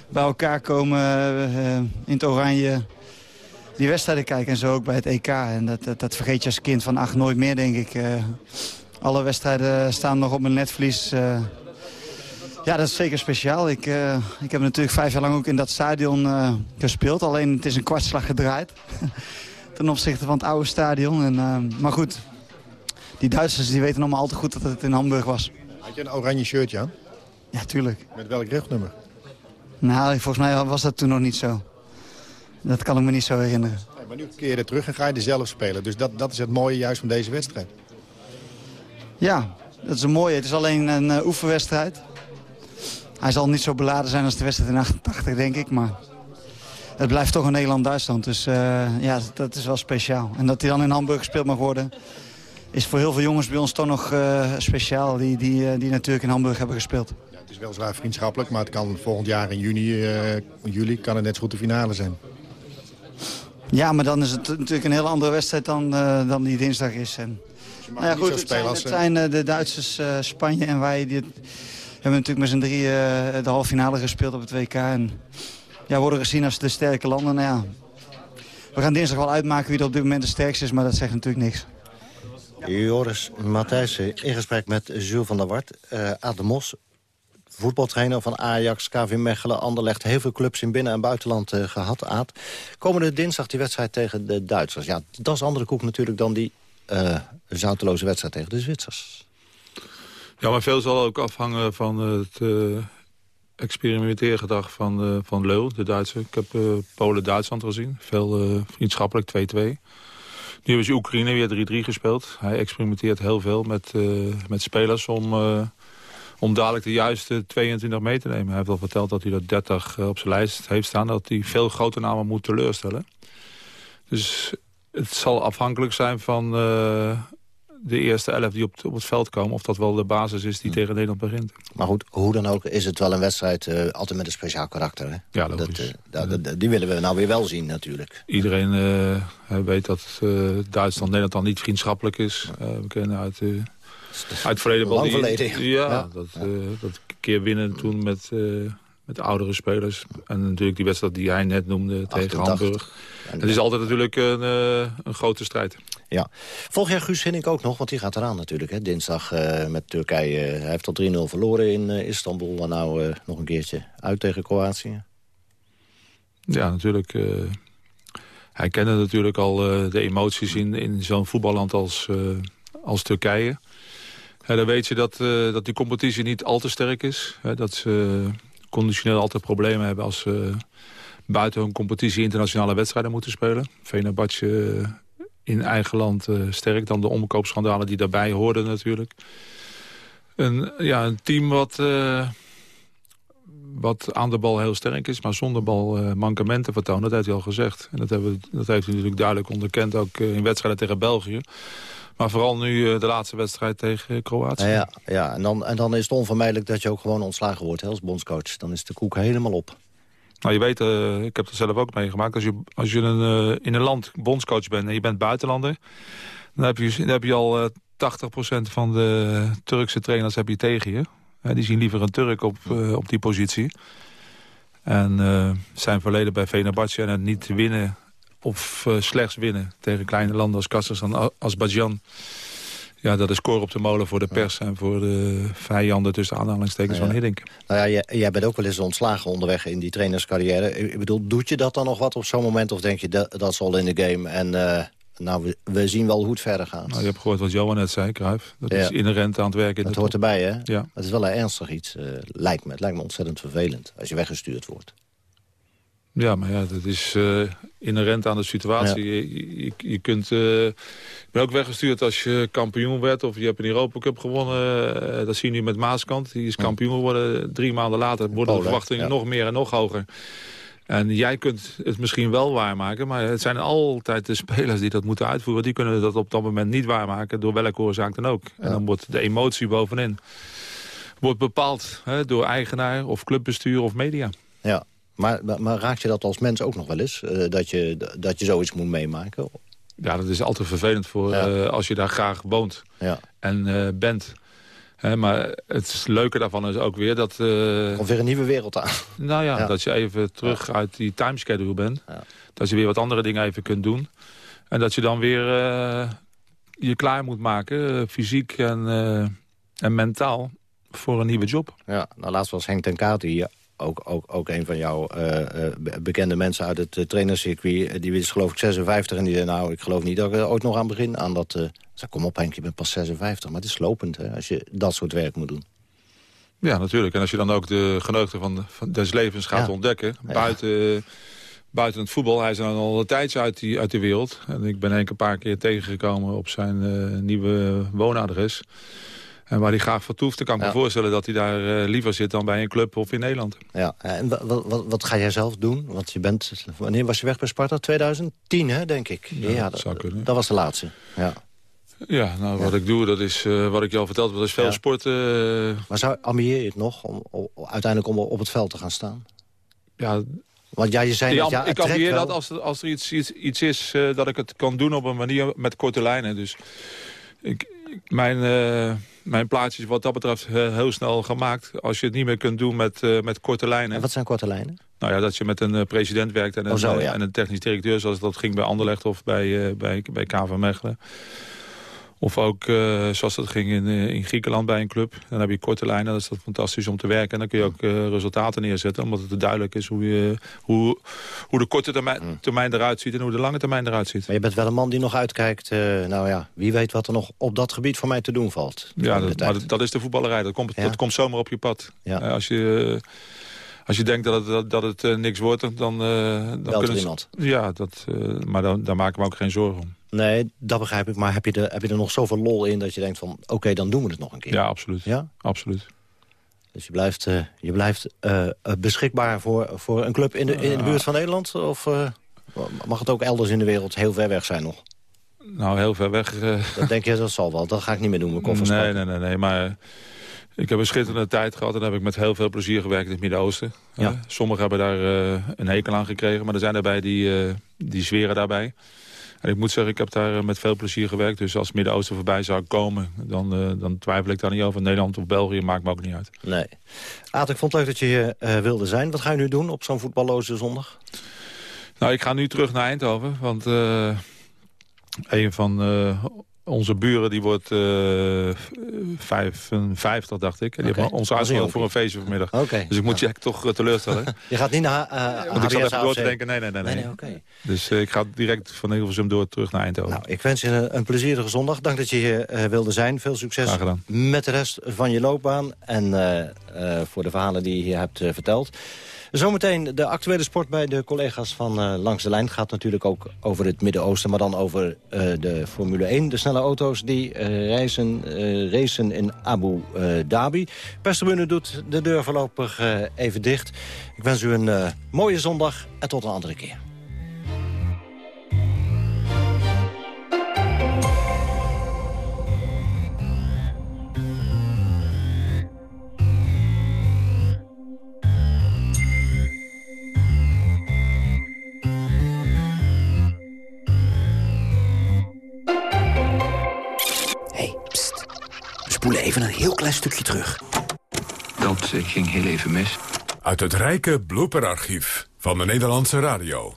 bij elkaar komen in het oranje die wedstrijden kijken en zo ook bij het EK. En dat, dat, dat vergeet je als kind van ach, nooit meer, denk ik. Uh, alle wedstrijden staan nog op mijn netvlies. Uh, ja, dat is zeker speciaal. Ik, uh, ik heb natuurlijk vijf jaar lang ook in dat stadion gespeeld. Alleen het is een kwartslag gedraaid. Ten opzichte van het oude stadion. En, maar goed, die Duitsers die weten allemaal altijd goed dat het in Hamburg was. Had je een oranje shirtje aan? Ja, tuurlijk. Met welk rugnummer? Nou, volgens mij was dat toen nog niet zo. Dat kan ik me niet zo herinneren. Nee, maar nu keer je terug en ga je er zelf spelen. Dus dat, dat is het mooie juist van deze wedstrijd. Ja, dat is een mooie. Het is alleen een uh, oefenwedstrijd. Hij zal niet zo beladen zijn als de wedstrijd in 88, denk ik. Maar het blijft toch een Nederland-Duitsland. Dus uh, ja, dat is wel speciaal. En dat hij dan in Hamburg gespeeld mag worden... is voor heel veel jongens bij ons toch nog uh, speciaal. Die, die, die natuurlijk in Hamburg hebben gespeeld. Ja, het is wel zwaar vriendschappelijk, maar het kan volgend jaar in juni, juli kan het net zo goed de finale zijn. Ja, maar dan is het natuurlijk een heel andere wedstrijd dan, uh, dan die dinsdag is. En, nou ja, goed, het zijn, het zijn uh, de Duitsers, uh, Spanje en wij. Die hebben natuurlijk met z'n drie de halve finale gespeeld op het WK. En, ja, worden gezien als de sterke landen. Nou ja, we gaan dinsdag wel uitmaken wie er op dit moment de sterkste is, maar dat zegt natuurlijk niks. Joris Matthijssen in gesprek met Jules van der Wart. Uh, Aad de Mos, voetbaltrainer van Ajax, KV Mechelen, Anderlecht. Heel veel clubs in binnen- en buitenland uh, gehad, Aad. Komende dinsdag die wedstrijd tegen de Duitsers. Ja, dat is andere koek natuurlijk dan die uh, zouteloze wedstrijd tegen de Zwitsers. Ja, maar veel zal ook afhangen van het uh, experimenteergedrag van, van Leul, de Duitse. Ik heb Polen-Duitsland gezien, veel vriendschappelijk, 2-2. Nu hebben ze Oekraïne weer 3-3 gespeeld. Hij experimenteert heel veel met, met spelers om om dadelijk de juiste 22 mee te nemen. Hij heeft al verteld dat hij dat 30 op zijn lijst heeft staan... dat hij veel grote namen moet teleurstellen. Dus het zal afhankelijk zijn van uh, de eerste elf die op, op, het veld komen... of dat wel de basis is die tegen Nederland begint. Maar goed, hoe dan ook is het wel een wedstrijd uh, altijd met een speciaal karakter. Hè? Ja, dat, uh, die willen we nou weer wel zien natuurlijk. Iedereen weet dat Duitsland-Nederland dan niet vriendschappelijk is. we kennen uit... Uit het verleden Lang verleden. Ja, ja. Dat. Uh, dat keer winnen toen met, uh, met oudere spelers. En natuurlijk die wedstrijd die hij net noemde tegen Hamburg. En het is altijd natuurlijk een, uh, een grote strijd. Ja. Volg jij Guus ook nog? Want die gaat eraan natuurlijk. Hè? Dinsdag met Turkije. Hij heeft al 3-0 verloren in Istanbul. En nou nog een keertje uit tegen Kroatië. Ja, natuurlijk. hij kende natuurlijk al de emoties in, in zo'n voetballand als, als Turkije. Dan weet je dat, uh, dat die competitie niet al te sterk is. Dat ze conditioneel altijd problemen hebben als ze buiten hun competitie internationale wedstrijden moeten spelen. Fenerbahce in eigen land uh, sterk. Dan de omkoopschandalen die daarbij hoorden natuurlijk. Een, ja, een team wat, wat aan de bal heel sterk is, maar zonder bal uh, mankementen vertoont. Dat heeft hij al gezegd. En dat, hebben, dat heeft hij natuurlijk duidelijk onderkend, ook in wedstrijden tegen België. Maar vooral nu de laatste wedstrijd tegen Kroatië. Ja, ja. En, dan, en dan is het onvermijdelijk dat je ook gewoon ontslagen wordt hè, als bondscoach. Dan is de koek helemaal op. Nou, je weet, uh, ik heb het zelf ook meegemaakt. Als je, als je een, uh, in een land bondscoach bent en je bent buitenlander... dan heb je, dan heb je al uh, 80% van de Turkse trainers heb je tegen je. die zien liever een Turk op, op die positie. En zijn verleden bij Fenerbahce en het niet winnen of uh, slechts winnen tegen kleine landen als Kazachstan en Azerbaijan. Ja, dat is koor op de molen voor de pers en voor de vijanden tussen aanhalingstekens ja. van Hiddink. Nou ja, jij, jij, bent ook wel eens ontslagen onderweg in die trainerscarrière. Ik bedoel, doet je dat dan nog wat op zo'n moment? Of denk je, dat, dat is al in de game en uh, nou, we, we, zien wel hoe het verder gaat? Nou, je hebt gehoord wat Johan net zei, Cruijff. Dat ja. is inherent aan het werken. Dat hoort erbij, hè? Ja. Het is wel een ernstig iets, uh, lijkt me. Het lijkt me ontzettend vervelend als je weggestuurd wordt. Ja, maar ja, dat is uh, inherent aan de situatie. Ja. Je, je, je, kunt... Uh, je bent ook weggestuurd als je kampioen werd... of je hebt een Europa Cup gewonnen. Uh, dat zie je nu met Maaskant. Die is kampioen geworden. Drie maanden later worden de verwachtingen ja. nog meer en nog hoger. En jij kunt het misschien wel waarmaken... maar het zijn altijd de spelers die dat moeten uitvoeren. Die kunnen dat op dat moment niet waarmaken... door welke oorzaak dan ook. Ja. En dan wordt de emotie bovenin... wordt bepaald hè, door eigenaar of clubbestuur of media. Ja, maar, maar raakt je dat als mens ook nog wel eens? Uh, dat, je, dat je zoiets moet meemaken? Ja, dat is altijd vervelend voor ja. uh, als je daar graag woont ja. en uh, bent. He, maar het leuke daarvan is ook weer dat... Er komt weer een nieuwe wereld aan. Nou ja, ja. dat je even terug uit die timeschedule bent. Dat je weer wat andere dingen even kunt doen. En dat je dan weer je klaar moet maken, fysiek en, en mentaal, voor een nieuwe job. Ja, nou laatst was Henk ten hier ook, ook, ook een van jouw uh, uh, bekende mensen uit het uh, trainerscircuit. Die is geloof ik 56 en die zei, nou, ik geloof niet dat ik er ooit nog aan begin. Aan dat, zei, kom op Henk, je bent pas 56. Maar het is slopend hè, als je dat soort werk moet doen. Ja, natuurlijk. En als je dan ook de geneugten van, van des levens gaat ja. ontdekken... Ja. buiten, buiten het voetbal, hij is dan al een tijdje uit, die, uit de wereld. En ik ben Henk een paar keer tegengekomen op zijn nieuwe woonadres... En waar hij graag vertoeft, dan kan ik ja. me voorstellen dat hij daar uh, liever zit dan bij een club of in Nederland. Ja, en wat, wat, wat ga jij zelf doen? Want je bent, wanneer was je weg bij Sparta? 2010, hè, denk ik. Ja, ja dat, zou kunnen. dat was de laatste. Ja, ja nou, wat ja. ik doe, dat is uh, wat ik je al verteld heb, dat is veel ja. sport. Uh... Maar zou, ambieer je het nog, om, om, uiteindelijk om op het veld te gaan staan? Ja, want ja, je zei ja, ja, ik ambieer dat als, als er iets, iets, iets is, dat ik het kan doen op een manier met korte lijnen. Dus ik, Mijn, eh, mijn plaatje is wat dat betreft eh, heel snel gemaakt. Als je het niet meer kunt doen met, eh, met korte lijnen. En wat zijn korte lijnen? Nou ja, dat je met een president werkt en een, Oh, zo, eh, ja. en een technisch directeur... zoals dat ging bij Anderlecht of bij, bij, bij KV Mechelen. Of ook eh, zoals dat ging in, eh, in Griekenland bij een club. Dan heb je korte lijnen, dat is dat fantastisch om te werken. En dan kun je ook eh, resultaten neerzetten. Omdat het duidelijk is hoe, je, hoe, hoe de korte termijn, termijn eruit ziet... en hoe de lange termijn eruit ziet. Maar je bent wel een man die nog uitkijkt. nou ja, wie weet wat er nog op dat gebied voor mij te doen valt. Ja, dat, maar dat, dat is de voetballerij. Dat komt, Ja. dat komt zomaar op je pad. Ja. Als, je, als je denkt dat het, dat, dat het eh, niks wordt, dan... dan er kunnen ze- iemand. Ja, dat, eh, maar dan, daar maken we ook geen zorgen om. Nee, dat begrijp ik. Maar heb je, er, heb je er nog zoveel lol in dat je denkt van... oké, dan doen we het nog een keer. Ja, absoluut. Ja? absoluut. Dus je blijft, eh, je blijft eh, eh, beschikbaar voor, voor een club in de, in de buurt van Nederland? Of eh, mag het ook elders in de wereld heel ver weg zijn nog? Nou, heel ver weg. eh, Dat denk je, dat zal wel. Dat ga ik niet meer doen, mijn koffers nee, nee, nee, nee, maar... Ik heb een schitterende tijd gehad en heb ik met heel veel plezier gewerkt in het Midden-Oosten. Ja. Eh, sommigen hebben daar eh, een hekel aan gekregen, maar er zijn erbij die, eh, die zweren daarbij. En ik moet zeggen, ik heb daar met veel plezier gewerkt. Dus als het Midden-Oosten voorbij zou komen, dan, dan twijfel ik daar niet over. Nederland of België maakt me ook niet uit. Nee. Aad, ik vond het leuk dat je hier wilde zijn. Wat ga je nu doen op zo'n voetballoze zondag? Nou, ik ga nu terug naar Eindhoven, want een van onze buren die wordt eh 55, dacht ik. En die Oké. hebben ons uitgenodigd voor een feestje vanmiddag. Dus ik moet je toch eh, teleurstellen. Je gaat niet naar Want ik zat even door te denken, nee, nee, nee. nee. Nee, nee. Dus ik ga direct van Hilversum door terug naar Eindhoven. Nou, ik wens je een, een plezierige zondag. Dank dat je hier wilde zijn. Veel succes met de rest van je loopbaan. En voor de verhalen die je hier hebt verteld. Zometeen de actuele sport bij de collega's van eh, Langs de Lijn. gaat natuurlijk ook over het Midden-Oosten, maar dan over eh, de Formule 1. De snelle auto's die eh, reizen, racen in Abu Dhabi. Perstribune doet de deur voorlopig even dicht. Ik wens u een mooie zondag en tot een andere keer. Even een heel klein stukje terug. Dat ging heel even mis. Uit het rijke blooperarchief van de Nederlandse radio.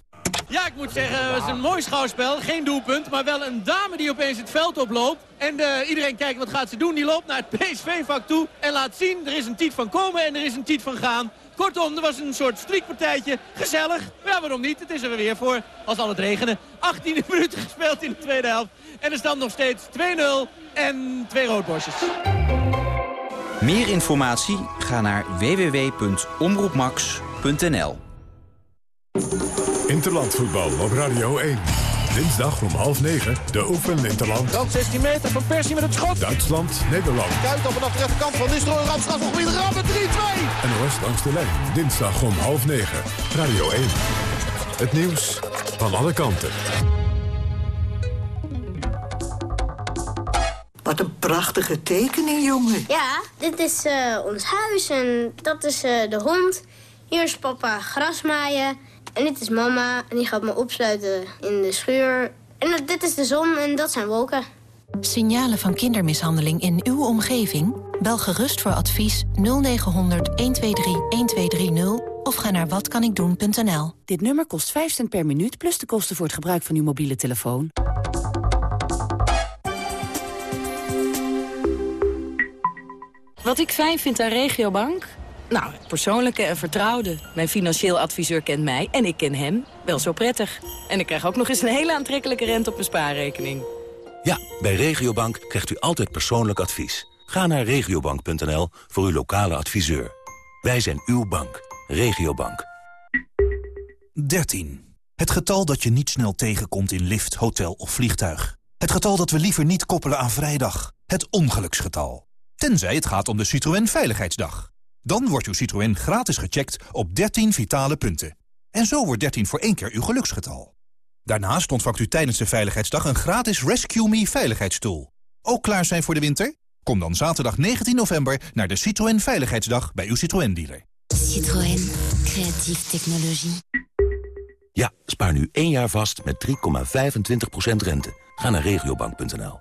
Ja, ik moet zeggen, het is een mooi schouwspel. Geen doelpunt, maar wel een dame die opeens het veld oploopt. En eh, iedereen kijkt wat gaat ze doen. Die loopt naar het PSV-vak toe en laat zien... er is een tiet van komen en er is een tiet van gaan. Kortom, er was een soort strikpartijtje. Gezellig. Ja, waarom niet? Het is er weer voor als al het regenen. 18 minuten gespeeld in de tweede helft. En er stand nog steeds 2-0 en twee roodbosjes. Meer informatie? Ga naar www.omroepmax.nl Interlandvoetbal op Radio 1. Dinsdag om half negen, de Open Interland. Dan 16 meter van Persie met het schot. Duitsland, Nederland. Kuit op vanaf de rechterkant van Nistelrooy. Ramschaf nog weer rammen. 3-2. NOS langs de lijn. Dinsdag om half negen. Radio 1. Het nieuws van alle kanten. Wat een prachtige tekening, jongen. Ja, dit is eh, ons huis en dat is eh, de hond. Hier is papa grasmaaien. En dit is mama en die gaat me opsluiten in de schuur. En dit is de zon en dat zijn wolken. Signalen van kindermishandeling in uw omgeving? Bel gerust voor advies 0900 123 1230 of ga naar watkanikdoen.nl. Dit nummer kost 5 cent per minuut plus de kosten voor het gebruik van uw mobiele telefoon. Wat ik fijn vind aan Regiobank? Nou, het persoonlijke en vertrouwde. Mijn financieel adviseur kent mij en ik ken hem wel zo prettig. En ik krijg ook nog eens een hele aantrekkelijke rente op mijn spaarrekening. Ja, bij Regiobank krijgt u altijd persoonlijk advies. Ga naar regiobank.nl voor uw lokale adviseur. Wij zijn uw bank. Regiobank. 13. Het getal dat je niet snel tegenkomt in lift, hotel of vliegtuig. Het getal dat we liever niet koppelen aan vrijdag. Het ongeluksgetal. Tenzij het gaat om de Citroën Veiligheidsdag. Dan wordt uw Citroën gratis gecheckt op 13 vitale punten. En zo wordt 13 voor één keer uw geluksgetal. Daarnaast ontvangt u tijdens de Veiligheidsdag een gratis Rescue Me veiligheidsstoel. Ook klaar zijn voor de winter? Kom dan zaterdag 19 november naar de Citroën Veiligheidsdag bij uw Citroën-dealer. Citroën. Creatieve technologie. Ja, spaar nu één jaar vast met 3,25% rente. Ga naar regiobank.nl.